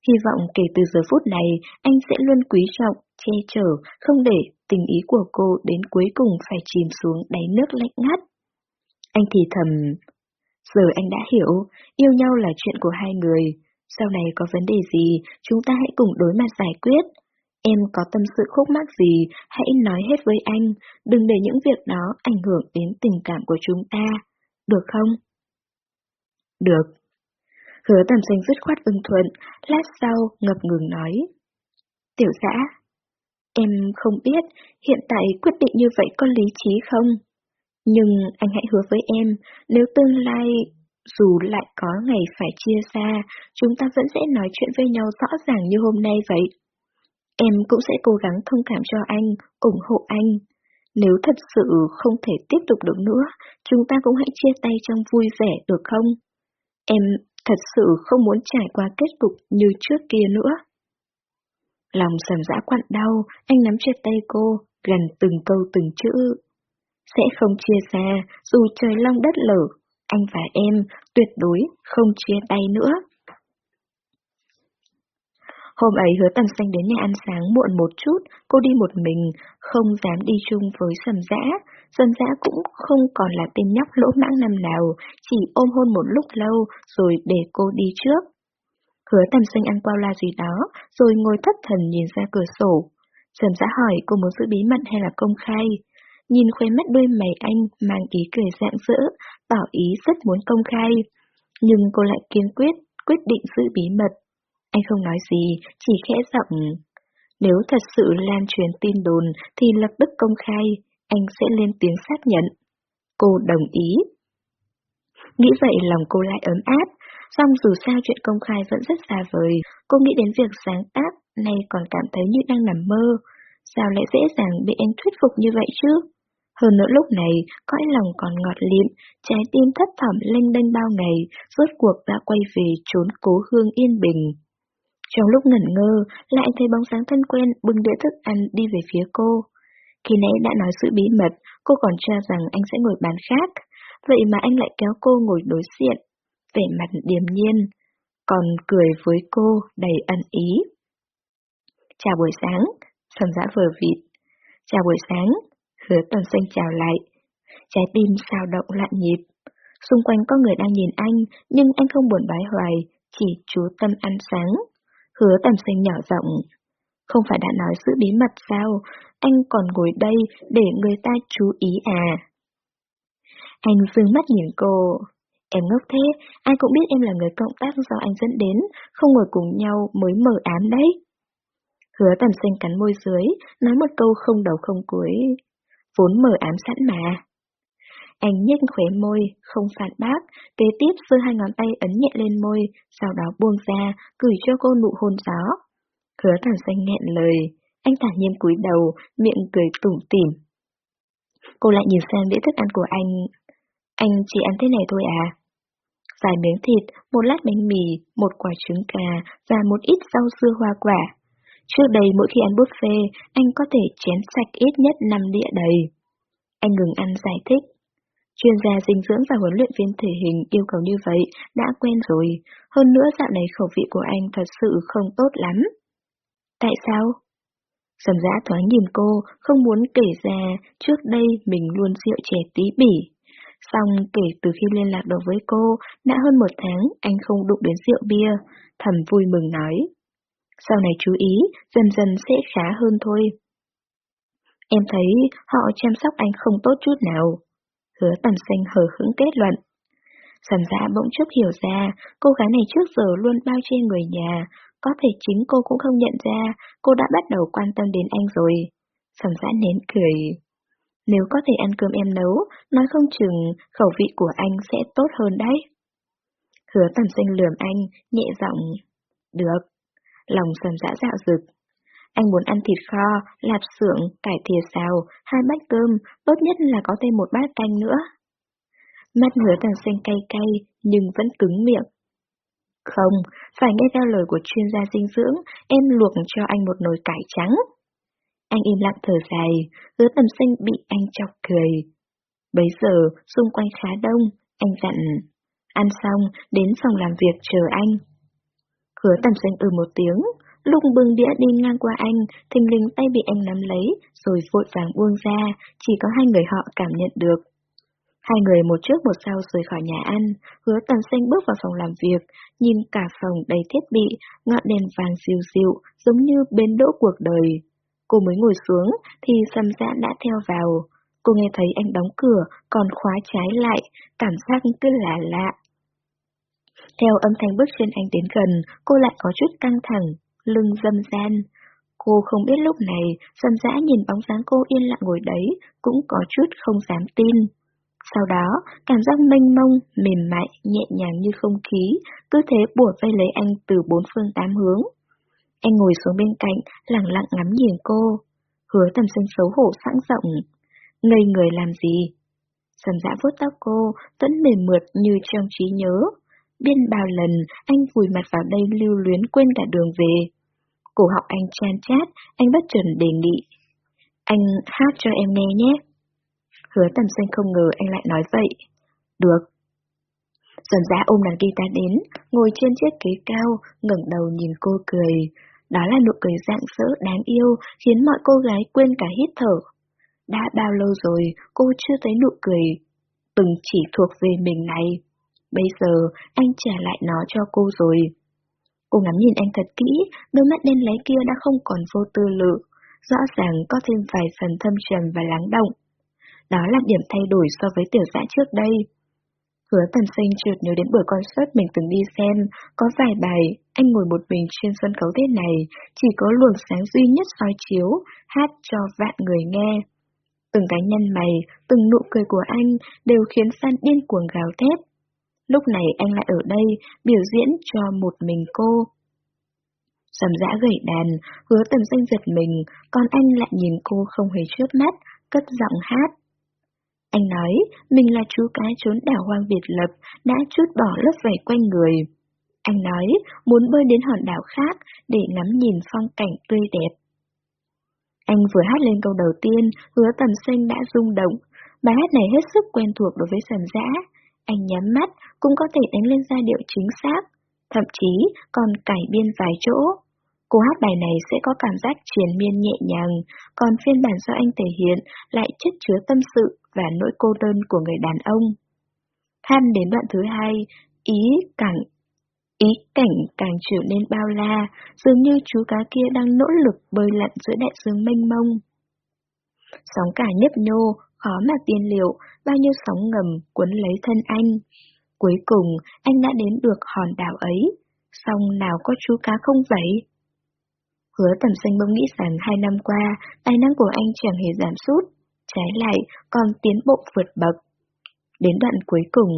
Hy vọng kể từ giờ phút này, anh sẽ luôn quý trọng, che chở, không để tình ý của cô đến cuối cùng phải chìm xuống đáy nước lạnh ngắt. Anh thì thầm, giờ anh đã hiểu, yêu nhau là chuyện của hai người. Sau này có vấn đề gì, chúng ta hãy cùng đối mặt giải quyết. Em có tâm sự khúc mắc gì, hãy nói hết với anh, đừng để những việc đó ảnh hưởng đến tình cảm của chúng ta. Được không? Được. Hứa tầm xanh dứt khoát ưng thuận, lát sau ngập ngừng nói. Tiểu giã, em không biết hiện tại quyết định như vậy có lý trí không? Nhưng anh hãy hứa với em, nếu tương lai, dù lại có ngày phải chia xa, chúng ta vẫn sẽ nói chuyện với nhau rõ ràng như hôm nay vậy. Em cũng sẽ cố gắng thông cảm cho anh, ủng hộ anh. Nếu thật sự không thể tiếp tục được nữa, chúng ta cũng hãy chia tay trong vui vẻ được không? Em thật sự không muốn trải qua kết cục như trước kia nữa. Lòng sầm dã quặn đau, anh nắm chặt tay cô, gần từng câu từng chữ. Sẽ không chia xa, dù trời long đất lở, anh và em tuyệt đối không chia tay nữa. Hôm ấy hứa tầm xanh đến nhà ăn sáng muộn một chút, cô đi một mình, không dám đi chung với sầm dã. Sầm dã cũng không còn là tên nhóc lỗ mãng năm nào, chỉ ôm hôn một lúc lâu rồi để cô đi trước. Hứa tầm xanh ăn bao la gì đó, rồi ngồi thất thần nhìn ra cửa sổ. Sầm dã hỏi cô muốn giữ bí mật hay là công khai. Nhìn khóe mắt đôi mày anh mang ý cười rạng rỡ, tỏ ý rất muốn công khai. Nhưng cô lại kiên quyết, quyết định giữ bí mật. Anh không nói gì, chỉ khẽ giọng. Nếu thật sự lan truyền tin đồn thì lập tức công khai, anh sẽ lên tiếng xác nhận. Cô đồng ý. Nghĩ vậy lòng cô lại ấm áp, song dù sao chuyện công khai vẫn rất xa vời, cô nghĩ đến việc sáng tác, nay còn cảm thấy như đang nằm mơ. Sao lại dễ dàng bị anh thuyết phục như vậy chứ? Hơn nữa lúc này, cõi lòng còn ngọt liệm, trái tim thất thẩm lênh đênh bao ngày, rốt cuộc đã quay về trốn cố hương yên bình. Trong lúc ngẩn ngơ, lại thấy bóng sáng thân quen bưng đĩa thức ăn đi về phía cô. Khi nãy đã nói sự bí mật, cô còn cho rằng anh sẽ ngồi bàn khác, vậy mà anh lại kéo cô ngồi đối diện, vẻ mặt điềm nhiên, còn cười với cô đầy ẩn ý. Chào buổi sáng, sầm dã vừa vịt. Chào buổi sáng, hứa tầm xanh chào lại. Trái tim sao động loạn nhịp. Xung quanh có người đang nhìn anh, nhưng anh không buồn bái hoài, chỉ chú tâm ăn sáng. Hứa tầm xanh nhỏ giọng. Không phải đã nói sự bí mật sao, anh còn ngồi đây để người ta chú ý à. Anh dương mắt nhìn cô. Em ngốc thế, ai cũng biết em là người cộng tác do anh dẫn đến, không ngồi cùng nhau mới mở ám đấy. Hứa tầm xanh cắn môi dưới, nói một câu không đầu không cuối. Vốn mở ám sẵn mà. Anh nhếch khóe môi, không phản bác, kế tiếp giơ hai ngón tay ấn nhẹ lên môi, sau đó buông ra, gửi cho cô nụ hôn gió. Hứa thần xanh nghẹn lời, anh thản nhiên cúi đầu, miệng cười tủm tỉm. Cô lại nhìn sang đĩa thức ăn của anh. Anh chỉ ăn thế này thôi à? Vài miếng thịt, một lát bánh mì, một quả trứng cà và một ít rau dưa hoa quả. Trước đây mỗi khi ăn buffet, anh có thể chén sạch ít nhất 5 đĩa đầy. Anh ngừng ăn giải thích. Chuyên gia dinh dưỡng và huấn luyện viên thể hình yêu cầu như vậy đã quen rồi, hơn nữa dạo này khẩu vị của anh thật sự không tốt lắm. Tại sao? Sầm giã thoáng nhìn cô, không muốn kể ra trước đây mình luôn rượu trẻ tí bỉ. Xong kể từ khi liên lạc được với cô, đã hơn một tháng anh không đụng đến rượu bia, thầm vui mừng nói. Sau này chú ý, dần dần sẽ khá hơn thôi. Em thấy họ chăm sóc anh không tốt chút nào. Hứa tầm xanh hờ hững kết luận. Sầm dạ bỗng chốc hiểu ra, cô gái này trước giờ luôn bao che người nhà, có thể chính cô cũng không nhận ra, cô đã bắt đầu quan tâm đến anh rồi. Sầm dạ nén cười. Nếu có thể ăn cơm em nấu, nói không chừng khẩu vị của anh sẽ tốt hơn đấy. Hứa tầm xanh lườm anh, nhẹ giọng. Được. Lòng sầm dã dạo rực. Anh muốn ăn thịt kho, lạp xưởng, cải thìa xào, hai bát cơm, tốt nhất là có thêm một bát canh nữa. Mắt hứa tần xanh cay cay, nhưng vẫn cứng miệng. Không, phải nghe theo lời của chuyên gia dinh dưỡng, em luộc cho anh một nồi cải trắng. Anh im lặng thở dài, hứa tầm xanh bị anh chọc cười. Bấy giờ, xung quanh khá đông, anh dặn. Ăn xong, đến phòng làm việc chờ anh. Hứa tầm xanh ừ một tiếng, lúc bưng đĩa đi ngang qua anh, thình lình tay bị anh nắm lấy, rồi vội vàng buông ra, chỉ có hai người họ cảm nhận được. Hai người một trước một sau rời khỏi nhà ăn, hứa tầm xanh bước vào phòng làm việc, nhìn cả phòng đầy thiết bị, ngọn đèn vàng dịu dịu, giống như bến đỗ cuộc đời. Cô mới ngồi xuống, thì sầm dã đã theo vào. Cô nghe thấy anh đóng cửa, còn khóa trái lại, cảm giác cứ lạ lạ. Theo âm thanh bước chân anh đến gần, cô lại có chút căng thẳng, lưng dâm gian. Cô không biết lúc này, sầm dã nhìn bóng dáng cô yên lặng ngồi đấy, cũng có chút không dám tin. Sau đó, cảm giác mênh mông, mềm mại, nhẹ nhàng như không khí, cứ thế bủa vây lấy anh từ bốn phương tám hướng. Anh ngồi xuống bên cạnh, lặng lặng ngắm nhìn cô. Hứa tầm sân xấu hổ sẵn rộng. Ngây người làm gì? Sầm dã vuốt tóc cô, vẫn mềm mượt như trong trí nhớ. Biên bao lần, anh vùi mặt vào đây lưu luyến quên cả đường về. Cổ họng anh chan chát, anh bất chuẩn đề nghị. Anh hát cho em nghe nhé. Hứa tầm xanh không ngờ anh lại nói vậy. Được. Dần giá ôm đàn guitar đến, ngồi trên chiếc ghế cao, ngẩng đầu nhìn cô cười. Đó là nụ cười rạng rỡ đáng yêu, khiến mọi cô gái quên cả hít thở. Đã bao lâu rồi cô chưa thấy nụ cười từng chỉ thuộc về mình này. Bây giờ anh trả lại nó cho cô rồi. Cô ngắm nhìn anh thật kỹ, đôi mắt đen lấy kia đã không còn vô tư lự, rõ ràng có thêm vài phần thâm trầm và lắng động. Đó là điểm thay đổi so với tiểu dã trước đây. Hứa tầm sinh trượt nhớ đến buổi concert mình từng đi xem, có vài bài, anh ngồi một mình trên sân khấu thế này, chỉ có luồng sáng duy nhất soi chiếu, hát cho vạn người nghe. Từng cái nhân mày, từng nụ cười của anh đều khiến fan điên cuồng gào thét. Lúc này anh lại ở đây, biểu diễn cho một mình cô. Sầm dã gậy đàn, hứa tầm xanh giật mình, còn anh lại nhìn cô không hề chớp mắt, cất giọng hát. Anh nói, mình là chú cá trốn đảo hoang biệt lập, đã chút bỏ lớp vảy quanh người. Anh nói muốn bơi đến hòn đảo khác để ngắm nhìn phong cảnh tươi đẹp. Anh vừa hát lên câu đầu tiên, hứa tầm xanh đã rung động. Bài hát này hết sức quen thuộc đối với sầm dã. Anh nhắm mắt, cũng có thể đánh lên giai điệu chính xác, thậm chí còn cải biên vài chỗ. Cô hát bài này sẽ có cảm giác triền miên nhẹ nhàng, còn phiên bản do anh thể hiện lại chất chứa tâm sự và nỗi cô đơn của người đàn ông. Than đến đoạn thứ hai, ý cảnh Ý cảnh càng trở nên bao la, dường như chú cá kia đang nỗ lực bơi lặn giữa đại dương mênh mông. Sóng cả nhấp nhô, khó mà tiên liệu, bao nhiêu sóng ngầm cuốn lấy thân anh. Cuối cùng, anh đã đến được hòn đảo ấy, song nào có chú cá không vậy? Hứa tầm xanh bông nghĩ rằng hai năm qua, tài năng của anh chẳng hề giảm sút, trái lại còn tiến bộ vượt bậc. Đến đoạn cuối cùng,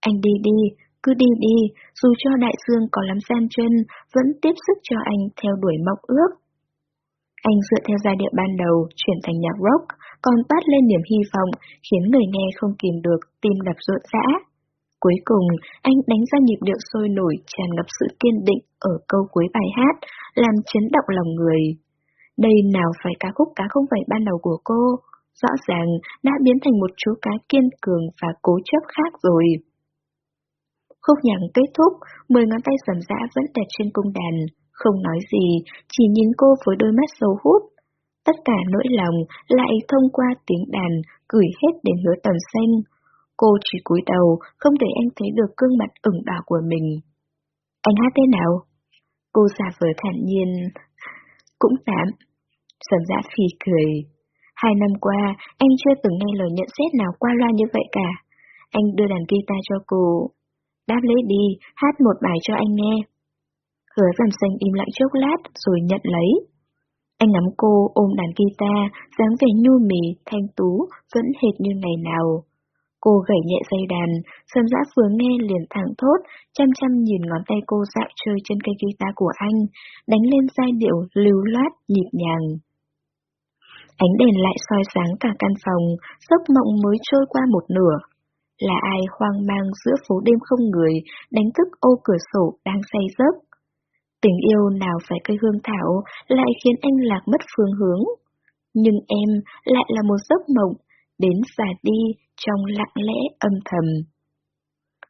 anh đi đi, cứ đi đi, dù cho đại dương có lắm gian chân, vẫn tiếp sức cho anh theo đuổi mộng ước. Anh dựa theo giai điệu ban đầu, chuyển thành nhạc rock, còn toát lên niềm hy vọng, khiến người nghe không kìm được, tim đập rộn rã. Cuối cùng, anh đánh ra nhịp điệu sôi nổi, tràn ngập sự kiên định ở câu cuối bài hát, làm chấn động lòng người. Đây nào phải ca khúc cá không phải ban đầu của cô, rõ ràng đã biến thành một chú cá kiên cường và cố chấp khác rồi. Khúc nhạc kết thúc, mười ngón tay sầm dã vẫn đặt trên cung đàn, không nói gì, chỉ nhìn cô với đôi mắt sâu hút. Tất cả nỗi lòng lại thông qua tiếng đàn, gửi hết đến hứa tầm xanh. Cô chỉ cúi đầu, không để anh thấy được gương mặt ửng đỏ của mình. Anh hát thế nào? Cô giả vờ thản nhiên. Cũng tạm. Sầm dã phì cười. Hai năm qua, anh chưa từng nghe lời nhận xét nào qua loa như vậy cả. Anh đưa đàn guitar cho cô, Đáp lấy đi, hát một bài cho anh nghe. Hứa dầm xanh im lặng chốc lát rồi nhận lấy. Anh ngắm cô ôm đàn guitar, dáng vẻ nhu mì, thanh tú, vẫn hệt như ngày nào. Cô gảy nhẹ dây đàn, Sâm dã vừa nghe liền thẳng thốt, chăm chăm nhìn ngón tay cô dạo chơi trên cây guitar của anh, đánh lên giai điệu lưu loát, nhịp nhàng. Ánh đèn lại soi sáng cả căn phòng, giấc mộng mới trôi qua một nửa. Là ai hoang mang giữa phố đêm không người, đánh thức ô cửa sổ đang say giấc. Tình yêu nào phải cây hương thảo lại khiến anh lạc mất phương hướng. Nhưng em lại là một giấc mộng, đến và đi trong lặng lẽ âm thầm.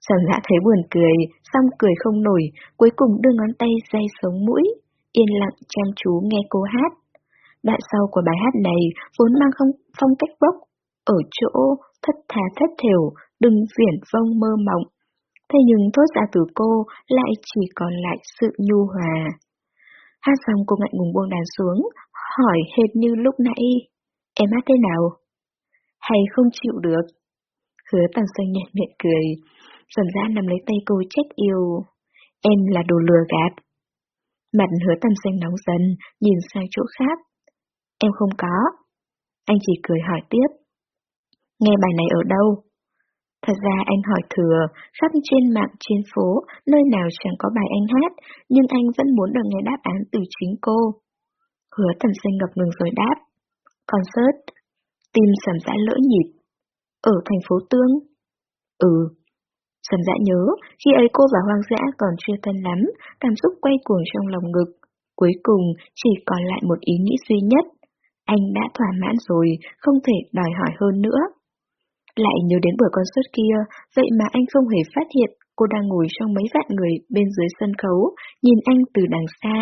Sầm dã thấy buồn cười, xong cười không nổi, cuối cùng đưa ngón tay dây sống mũi, yên lặng chăm chú nghe cô hát. Đoạn sau của bài hát này vốn mang không phong cách bốc, ở chỗ thất thà thất thểu, đừng viển vông mơ mộng. Thế nhưng thốt ra từ cô lại chỉ còn lại sự nhu hòa. Hát xong cô ngại ngùng buông đàn xuống, hỏi hệt như lúc nãy. Em hát thế nào? Hay không chịu được? Hứa Tần xoay nhẹ miệng cười, dần ra nằm lấy tay cô trách yêu. Em là đồ lừa gạt. Mặt hứa tầm xanh nóng dần, nhìn sang chỗ khác. Em không có. Anh chỉ cười hỏi tiếp. Nghe bài này ở đâu? Thật ra anh hỏi thừa, khắp trên mạng trên phố, nơi nào chẳng có bài anh hát, nhưng anh vẫn muốn được nghe đáp án từ chính cô. Hứa thần sinh ngập ngừng rồi đáp. Concert. Tim sầm dã lỡ nhịp. Ở thành phố Tương. Ừ. Sầm dã nhớ, khi ấy cô và hoang dã còn chưa thân lắm, cảm xúc quay cuồng trong lòng ngực. Cuối cùng, chỉ còn lại một ý nghĩ duy nhất. Anh đã thỏa mãn rồi, không thể đòi hỏi hơn nữa. Lại nhớ đến buổi concert kia, vậy mà anh không hề phát hiện cô đang ngồi trong mấy vạn người bên dưới sân khấu, nhìn anh từ đằng xa.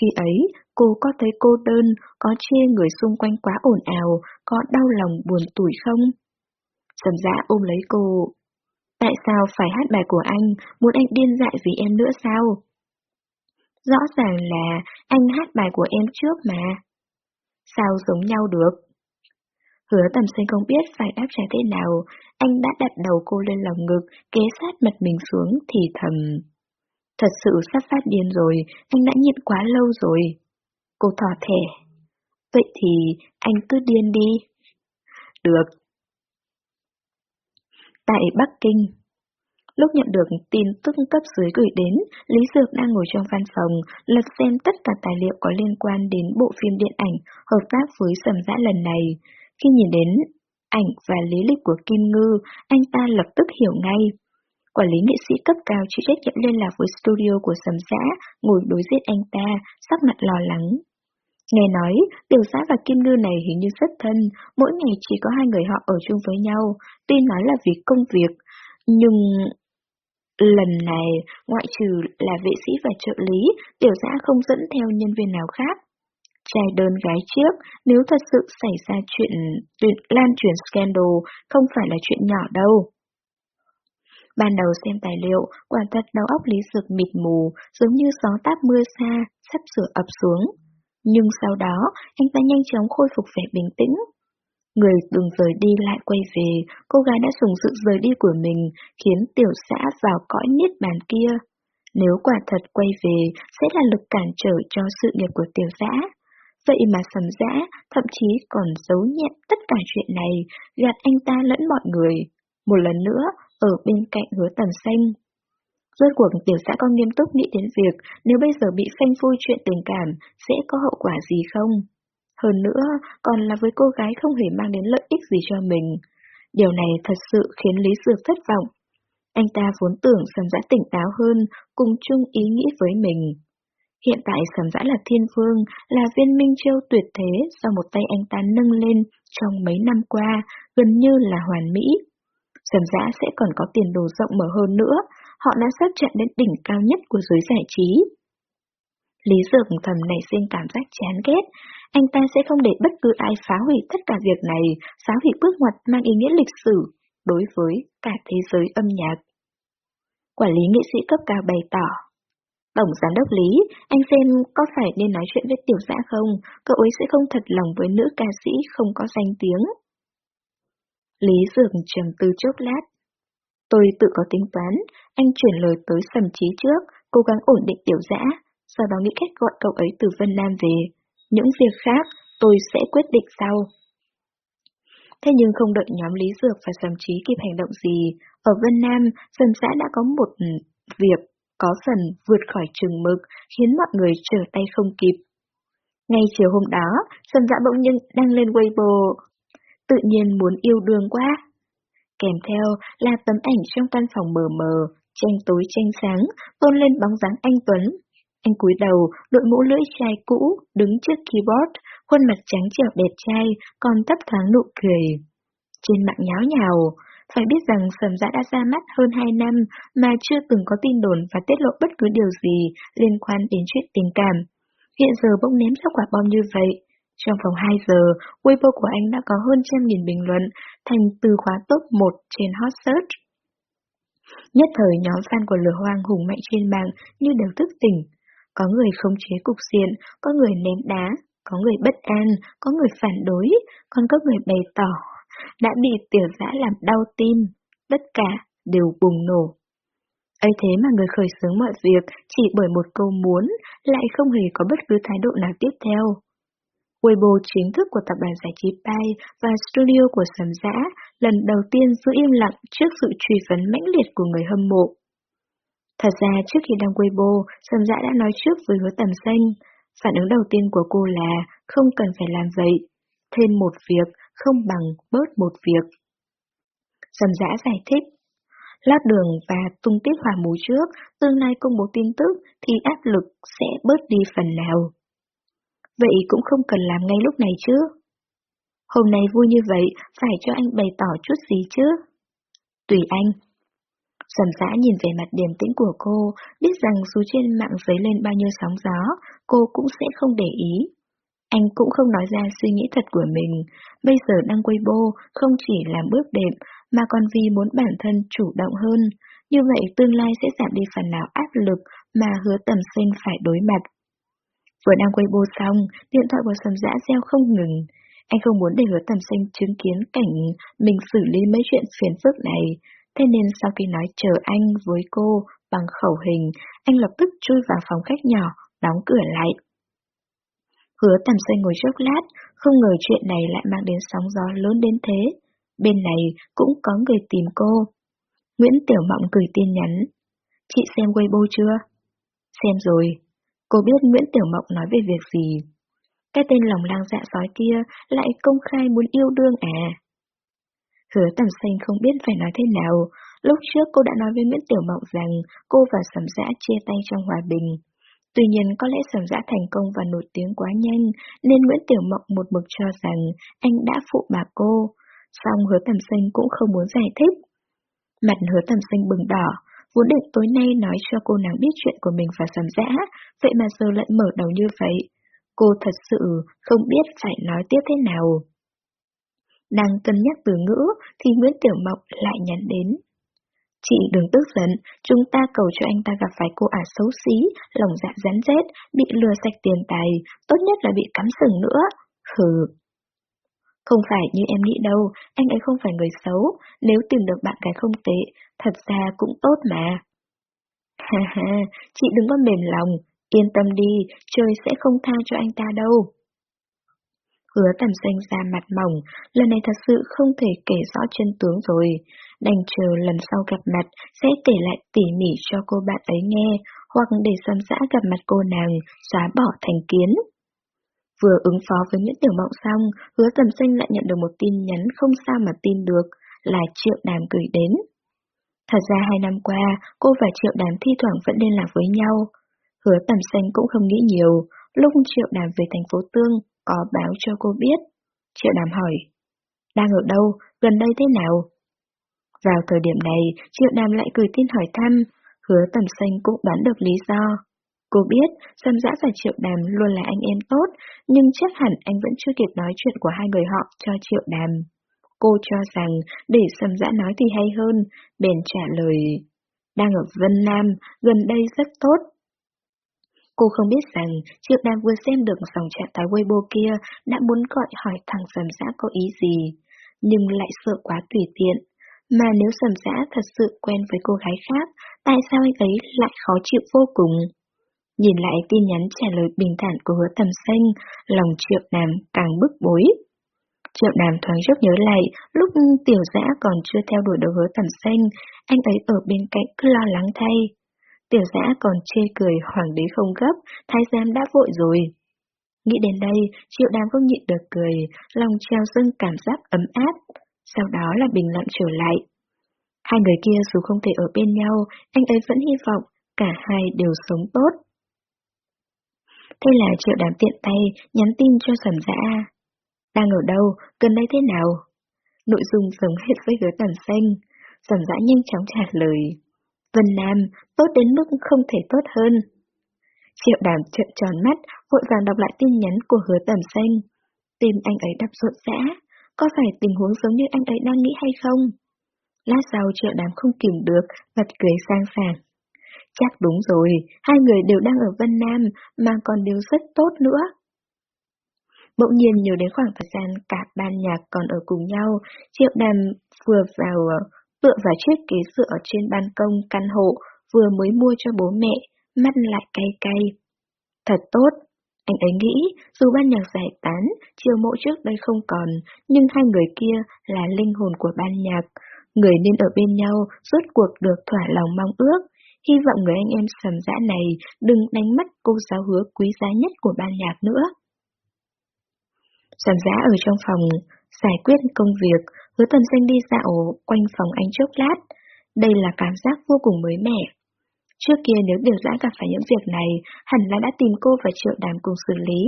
Khi ấy, cô có thấy cô đơn, có chê người xung quanh quá ồn ào, có đau lòng buồn tủi không? Sầm dã dạ ôm lấy cô. Tại sao phải hát bài của anh, muốn anh điên dại vì em nữa sao? Rõ ràng là anh hát bài của em trước mà. Sao giống nhau được? Hứa tầm xanh không biết phải đáp trả thế nào, anh đã đặt đầu cô lên lòng ngực, kế sát mặt mình xuống thì thầm. Thật sự sắp phát điên rồi, anh đã nhịn quá lâu rồi. Cô thỏ thẻ. Vậy thì anh cứ điên đi. Được. Tại Bắc Kinh Lúc nhận được tin tức cấp dưới gửi đến, Lý Dược đang ngồi trong văn phòng, lật xem tất cả tài liệu có liên quan đến bộ phim điện ảnh hợp tác với Sầm Dã lần này. Khi nhìn đến ảnh và lý lịch của Kim Ngư, anh ta lập tức hiểu ngay. Quản lý nghệ sĩ cấp cao chịu trách nhiệm liên lạc với studio của sầm giã, ngồi đối diện anh ta, sắc mặt lo lắng. Nghe nói, tiểu xã và kim ngư này hình như rất thân, mỗi ngày chỉ có hai người họ ở chung với nhau, tuy nói là vì công việc, nhưng... Lần này, ngoại trừ là vệ sĩ và trợ lý, tiểu xã không dẫn theo nhân viên nào khác. Trai đơn gái trước, nếu thật sự xảy ra chuyện lan truyền scandal, không phải là chuyện nhỏ đâu. Ban đầu xem tài liệu, quả thật đầu óc Lý Dược mịt mù, giống như gió táp mưa xa, sắp sửa ập xuống. Nhưng sau đó, anh ta nhanh chóng khôi phục vẻ bình tĩnh. Người từng rời đi lại quay về, cô gái đã dùng sự rời đi của mình, khiến tiểu xã vào cõi niết bàn kia. Nếu quả thật quay về, sẽ là lực cản trở cho sự nghiệp của tiểu xã. Vậy mà sầm dã, thậm chí còn giấu nhẹm tất cả chuyện này, gạt anh ta lẫn mọi người. Một lần nữa, ở bên cạnh hứa tầm xanh. Rốt cuộc tiểu xã con nghiêm túc nghĩ đến việc nếu bây giờ bị phanh phui chuyện tình cảm sẽ có hậu quả gì không? Hơn nữa, còn là với cô gái không hề mang đến lợi ích gì cho mình. Điều này thật sự khiến Lý Dược thất vọng. Anh ta vốn tưởng Sầm Dã tỉnh táo hơn, cùng chung ý nghĩ với mình. Hiện tại Sầm Dã là thiên vương, là viên minh châu tuyệt thế do một tay anh ta nâng lên trong mấy năm qua, gần như là hoàn mỹ. Sầm Dã sẽ còn có tiền đồ rộng mở hơn nữa, họ đã sắp chạm đến đỉnh cao nhất của giới giải trí. Lý Dược thầm nảy sinh cảm giác chán ghét, anh ta sẽ không để bất cứ ai phá hủy tất cả việc này, phá hủy bước ngoặt mang ý nghĩa lịch sử đối với cả thế giới âm nhạc. Quản lý nghệ sĩ cấp cao bày tỏ. Tổng giám đốc Lý, anh xem có phải nên nói chuyện với tiểu dã không, cậu ấy sẽ không thật lòng với nữ ca sĩ không có danh tiếng. Lý Dược trầm tư chốc lát. Tôi tự có tính toán, anh chuyển lời tới sầm trí trước, cố gắng ổn định tiểu dã, sau đó nghĩ cách gọi cậu ấy từ Vân Nam về. Những việc khác, tôi sẽ quyết định sau. Thế nhưng không đợi nhóm Lý Dược và Sầm Trí kịp hành động gì, ở Vân Nam, Sầm xã đã có một ừ, việc có phần vượt khỏi trường mực, khiến mọi người trở tay không kịp. Ngay chiều hôm đó, Sầm Dã bỗng nhiên đăng lên Weibo, tự nhiên muốn yêu đương quá. Kèm theo là tấm ảnh trong căn phòng mờ mờ, tranh tối tranh sáng, tôn lên bóng dáng anh Tuấn. Anh cúi đầu, đội mũ lưỡi chai cũ, đứng trước keyboard, khuôn mặt trắng trẻo đẹp trai, còn thấp thoáng nụ cười. Trên mạng nháo nhào, phải biết rằng Sầm Dã đã ra mắt hơn 2 năm mà chưa từng có tin đồn và tiết lộ bất cứ điều gì liên quan đến chuyện tình cảm. Hiện giờ bỗng ném ra quả bom như vậy. Trong vòng 2 giờ, Weibo của anh đã có hơn trăm nghìn bình luận, thành từ khóa top 1 trên Hot Search. Nhất thời nhóm fan của lửa hoang hùng mạnh trên mạng như đều thức tỉnh. Có người không chế cục diện, có người ném đá, có người bất an, có người phản đối, còn có người bày tỏ đã bị tiểu dã làm đau tim, tất cả đều bùng nổ. ấy thế mà người khởi xướng mọi việc chỉ bởi một câu muốn lại không hề có bất cứ thái độ nào tiếp theo. Weibo chính thức của tập đoàn giải trí Pai và studio của Sầm Dã lần đầu tiên giữ im lặng trước sự truy vấn mãnh liệt của người hâm mộ. Thật ra trước khi đăng Weibo, Sầm Dã đã nói trước với hứa tầm xanh. Phản ứng đầu tiên của cô là không cần phải làm vậy. Thêm một việc không bằng bớt một việc. Sầm Dã giải thích. Lát đường và tung tích hòa mù trước, tương lai công bố tin tức thì áp lực sẽ bớt đi phần nào. Vậy cũng không cần làm ngay lúc này chứ. Hôm nay vui như vậy, phải cho anh bày tỏ chút gì chứ? Tùy anh. Sầm giã nhìn về mặt điềm tĩnh của cô, biết rằng dù trên mạng giấy lên bao nhiêu sóng gió, cô cũng sẽ không để ý. Anh cũng không nói ra suy nghĩ thật của mình, bây giờ đăng Weibo không chỉ làm bước đệm, mà còn vì muốn bản thân chủ động hơn. Như vậy tương lai sẽ giảm đi phần nào áp lực mà hứa tầm sinh phải đối mặt. Vừa đang quay bô xong, điện thoại của Sầm Dã reo không ngừng. Anh không muốn để hứa tầm xanh chứng kiến cảnh mình xử lý mấy chuyện phiền phức này, thế nên sau khi nói chờ anh với cô bằng khẩu hình, anh lập tức chui vào phòng khách nhỏ, đóng cửa lại. Hứa tầm xanh ngồi chốc lát, không ngờ chuyện này lại mang đến sóng gió lớn đến thế. Bên này cũng có người tìm cô. Nguyễn Tiểu Mộng gửi tin nhắn. Chị xem Weibo chưa? Xem rồi, Cô biết Nguyễn Tiểu Mộng nói về việc gì. Cái tên lòng lang dạ sói kia lại công khai muốn yêu đương à. Hứa tầm xanh không biết phải nói thế nào, Lúc trước cô đã nói với Nguyễn Tiểu Mộng rằng cô và Sầm Dã chia tay trong hòa bình. Tuy nhiên có lẽ Sầm Dã thành công và nổi tiếng quá nhanh, nên Nguyễn Tiểu Mộng một mực cho rằng anh đã phụ bà cô. Xong hứa tầm sinh cũng không muốn giải thích. Mặt hứa tầm sinh bừng đỏ, vốn định tối nay nói cho cô nàng biết chuyện của mình và Sầm Dã, vậy mà giờ lại mở đầu như vậy. Cô thật sự không biết phải nói tiếp thế nào. Đang cân nhắc từ ngữ thì Nguyễn Tiểu Mộng lại nhắn đến. Chị đừng tức giận, chúng ta cầu cho anh ta gặp phải cô ả xấu xí, lòng dạ rắn rết, bị lừa sạch tiền tài, tốt nhất là bị cắm sừng nữa. Hừ. Không phải như em nghĩ đâu, anh ấy không phải người xấu, nếu tìm được bạn gái không tệ, thật ra cũng tốt mà. Ha ha, chị đừng có mềm lòng, yên tâm đi, trời sẽ không tha cho anh ta đâu. Hứa tầm xanh ra mặt mỏng, lần này thật sự không thể kể rõ chân tướng rồi. Đành chờ lần sau gặp mặt sẽ kể lại tỉ mỉ cho cô bạn ấy nghe, hoặc để xâm xã gặp mặt cô nàng, xóa bỏ thành kiến. Vừa ứng phó với Nguyễn Tiểu Mộng xong, hứa tầm xanh lại nhận được một tin nhắn không sao mà tin được, là Triệu Đàm gửi đến. Thật ra hai năm qua, cô và Triệu Đàm thi thoảng vẫn liên lạc với nhau. Hứa tầm xanh cũng không nghĩ nhiều, lúc Triệu Đàm về thành phố Tương, có báo cho cô biết. Triệu Đàm hỏi, đang ở đâu, gần đây thế nào? Vào thời điểm này, Triệu Đàm lại gửi tin hỏi thăm, hứa tầm xanh cũng đoán được lý do. Cô biết, Sâm Dã và Triệu Đàm luôn là anh em tốt, nhưng chắc hẳn anh vẫn chưa kịp nói chuyện của hai người họ cho Triệu Đàm. Cô cho rằng để Sâm Dã nói thì hay hơn, bèn trả lời. Đang ở Vân Nam, gần đây rất tốt. Cô không biết rằng Triệu Đàm vừa xem được dòng trạng thái Weibo kia đã muốn gọi hỏi thằng Sầm Dã có ý gì, nhưng lại sợ quá tùy tiện. Mà nếu Sầm giã thật sự quen với cô gái khác, tại sao anh ấy lại khó chịu vô cùng? Nhìn lại tin nhắn trả lời bình thản của hứa tầm xanh, lòng Triệu Đàm càng bức bối. Triệu Đàm thoáng chốc nhớ lại, lúc tiểu dã còn chưa theo đuổi đầu hứa tầm xanh, anh ấy ở bên cạnh cứ lo lắng thay. Tiểu dã còn chê cười hoàng đế không gấp, thái giam đã vội rồi. Nghĩ đến đây, triệu đàm không nhịn được cười, lòng treo dâng cảm giác ấm áp, sau đó là bình lặng trở lại. Hai người kia dù không thể ở bên nhau, anh ấy vẫn hy vọng cả hai đều sống tốt. Thế là triệu đàm tiện tay nhắn tin cho sầm dã. Đang ở đâu, gần đây thế nào? Nội dung giống hết với hứa tần xanh. Sầm dã nhanh chóng trả lời. Vân Nam, tốt đến mức không thể tốt hơn. Triệu đàm trợn tròn mắt, vội vàng đọc lại tin nhắn của hứa tầm xanh. Tim anh ấy đập rộn rã, có phải tình huống giống như anh ấy đang nghĩ hay không? Lát sau triệu đàm không kìm được, bật cười sang sảng. Chắc đúng rồi, hai người đều đang ở Vân Nam, mà còn đều rất tốt nữa. Bỗng nhiên nhớ đến khoảng thời gian cả ban nhạc còn ở cùng nhau, triệu đàm vừa vào ờ, tựa vào chiếc ghế dựa ở trên ban công căn hộ vừa mới mua cho bố mẹ, mắt lại cay cay. Thật tốt, anh ấy nghĩ dù ban nhạc giải tán, chiều mộ trước đây không còn, nhưng hai người kia là linh hồn của ban nhạc. Người nên ở bên nhau, rốt cuộc được thỏa lòng mong ước. Hy vọng người anh em sầm dã này đừng đánh mất cô giáo hứa quý giá nhất của ban nhạc nữa. Sầm dã ở trong phòng, giải quyết công việc, Hứa tầm xanh đi dạo quanh phòng anh chốc lát. Đây là cảm giác vô cùng mới mẻ. Trước kia nếu điều dã gặp phải những việc này, hẳn là đã tìm cô và triệu đàm cùng xử lý.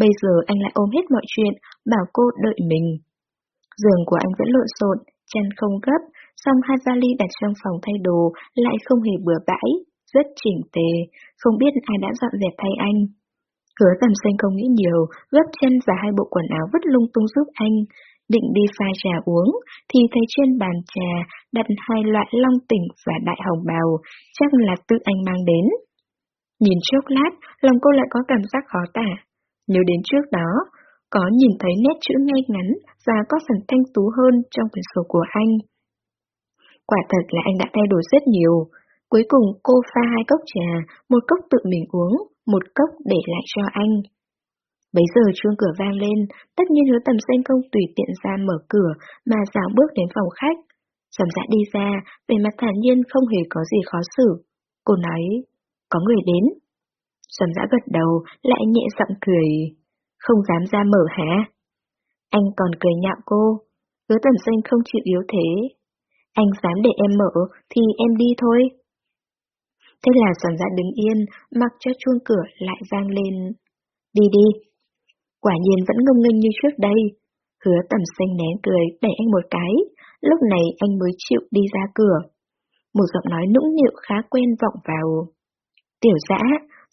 Bây giờ anh lại ôm hết mọi chuyện, bảo cô đợi mình. Giường của anh vẫn lộn xộn, chân không gấp, song hai vali đặt trong phòng thay đồ lại không hề bừa bãi, rất chỉnh tề, không biết ai đã dọn dẹp thay anh. Hứa tầm xanh không nghĩ nhiều, gấp chân và hai bộ quần áo vứt lung tung giúp anh, định đi pha trà uống, thì thấy trên bàn trà đặt hai loại long tỉnh và đại hồng bào, chắc là tự anh mang đến. Nhìn chốc lát, lòng cô lại có cảm giác khó tả. Nhớ đến trước đó, có nhìn thấy nét chữ ngay ngắn và có phần thanh tú hơn trong quyển sổ của anh. Quả thật là anh đã thay đổi rất nhiều. Cuối cùng cô pha hai cốc trà, một cốc tự mình uống, một cốc để lại cho anh. Bấy giờ chuông cửa vang lên, tất nhiên hứa tầm xanh không tùy tiện ra mở cửa mà dạo bước đến phòng khách. Sầm dạ đi ra, về mặt thản nhiên không hề có gì khó xử. Cô nói, có người đến. Sầm dạ gật đầu, lại nhẹ giọng cười. Không dám ra mở hả? Anh còn cười nhạo cô. Hứa tầm xanh không chịu yếu thế. Anh dám để em mở thì em đi thôi. Thế là sầm dạ đứng yên, mặc cho chuông cửa lại vang lên. Đi đi. Quả nhiên vẫn ngông nghênh như trước đây. Hứa tầm xanh nén cười, đẩy anh một cái. Lúc này anh mới chịu đi ra cửa. Một giọng nói nũng nịu khá quen vọng vào. Tiểu dã,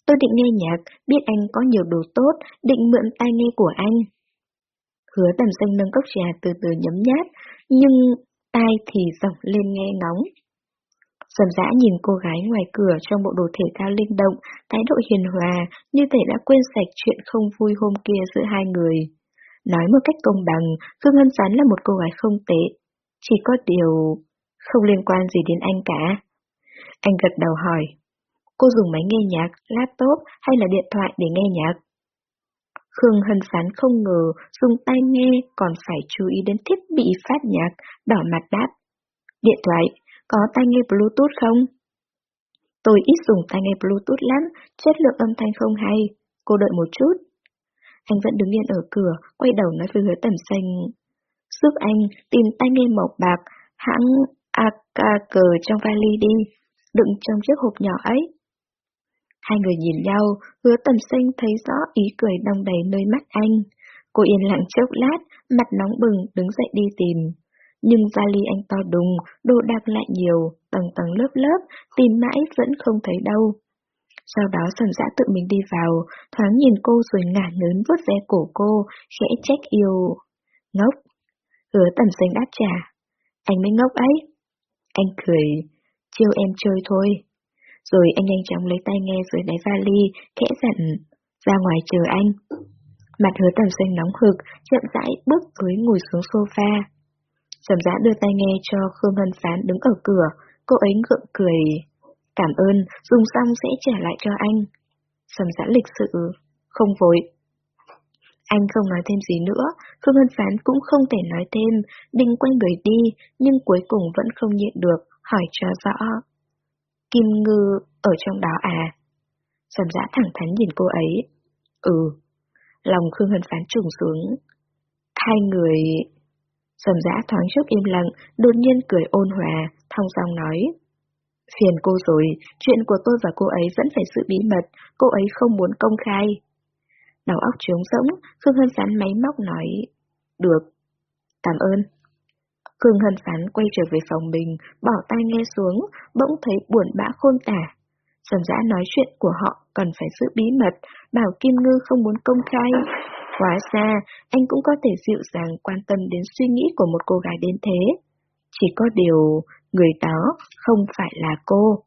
tôi định nghe nhạc, biết anh có nhiều đồ tốt, định mượn tai nghe của anh. Hứa tầm xanh nâng cốc trà từ từ nhấm nhát, nhưng tai thì rộng lên nghe ngóng. Dần dã nhìn cô gái ngoài cửa trong bộ đồ thể thao linh động, thái độ hiền hòa, như thể đã quên sạch chuyện không vui hôm kia giữa hai người. Nói một cách công bằng, Khương Hân Sán là một cô gái không tệ. Chỉ có điều... không liên quan gì đến anh cả. Anh gật đầu hỏi. Cô dùng máy nghe nhạc, laptop hay là điện thoại để nghe nhạc? Khương Hân Sán không ngờ dùng tai nghe còn phải chú ý đến thiết bị phát nhạc, đỏ mặt đáp. Điện thoại, có tai nghe Bluetooth không? Tôi ít dùng tai nghe Bluetooth lắm, chất lượng âm thanh không hay. Cô đợi một chút. Anh vẫn đứng yên ở cửa, quay đầu nói với hứa tầm xanh. Giúp anh tìm tai nghe màu bạc, hãng AKG trong vali đi, đựng trong chiếc hộp nhỏ ấy. Hai người nhìn nhau, hứa tầm xanh thấy rõ ý cười đong đầy nơi mắt anh. Cô yên lặng chốc lát, mặt nóng bừng đứng dậy đi tìm. Nhưng vali anh to đùng, đồ đạc lại nhiều, tầng tầng lớp lớp, tìm mãi vẫn không thấy đâu. Sau đó sầm dã tự mình đi vào, thoáng nhìn cô rồi ngả lớn vuốt ve cổ cô, khẽ trách yêu. Ngốc. Ừ, hứa tầm xanh đáp trả. Anh mới ngốc ấy. Anh cười. Chiêu em chơi thôi. Rồi anh nhanh chóng lấy tay nghe rồi đáy vali, khẽ dặn. Ra ngoài chờ anh. Mặt hứa tầm xanh nóng hực, chậm rãi bước tới ngồi xuống sofa. Sầm giã đưa tay nghe cho Khương Hân Phán đứng ở cửa, cô ấy ngượng cười. Cảm ơn, dùng xong sẽ trả lại cho anh. Sầm giã lịch sự, không vội. Anh không nói thêm gì nữa, Khương Hân Phán cũng không thể nói thêm, định quay người đi, nhưng cuối cùng vẫn không nhịn được, hỏi cho rõ. Kim Ngư ở trong đó à? Sầm giã thẳng thắn nhìn cô ấy. Ừ. Lòng Khương Hân Phán trùng xuống. Hai người... Sầm giã thoáng chốc im lặng, đột nhiên cười ôn hòa, thong dong nói. Phiền cô rồi, chuyện của tôi và cô ấy vẫn phải sự bí mật, cô ấy không muốn công khai. Đầu óc trống rỗng, Khương Hân sán máy móc nói. Được. Cảm ơn. Khương Hân sán quay trở về phòng mình, bỏ tai nghe xuống, bỗng thấy buồn bã khôn tả. Sầm giã nói chuyện của họ cần phải giữ bí mật, bảo Kim Ngư không muốn công khai. Hóa ra, anh cũng có thể dịu dàng quan tâm đến suy nghĩ của một cô gái đến thế. Chỉ có điều, người đó không phải là cô.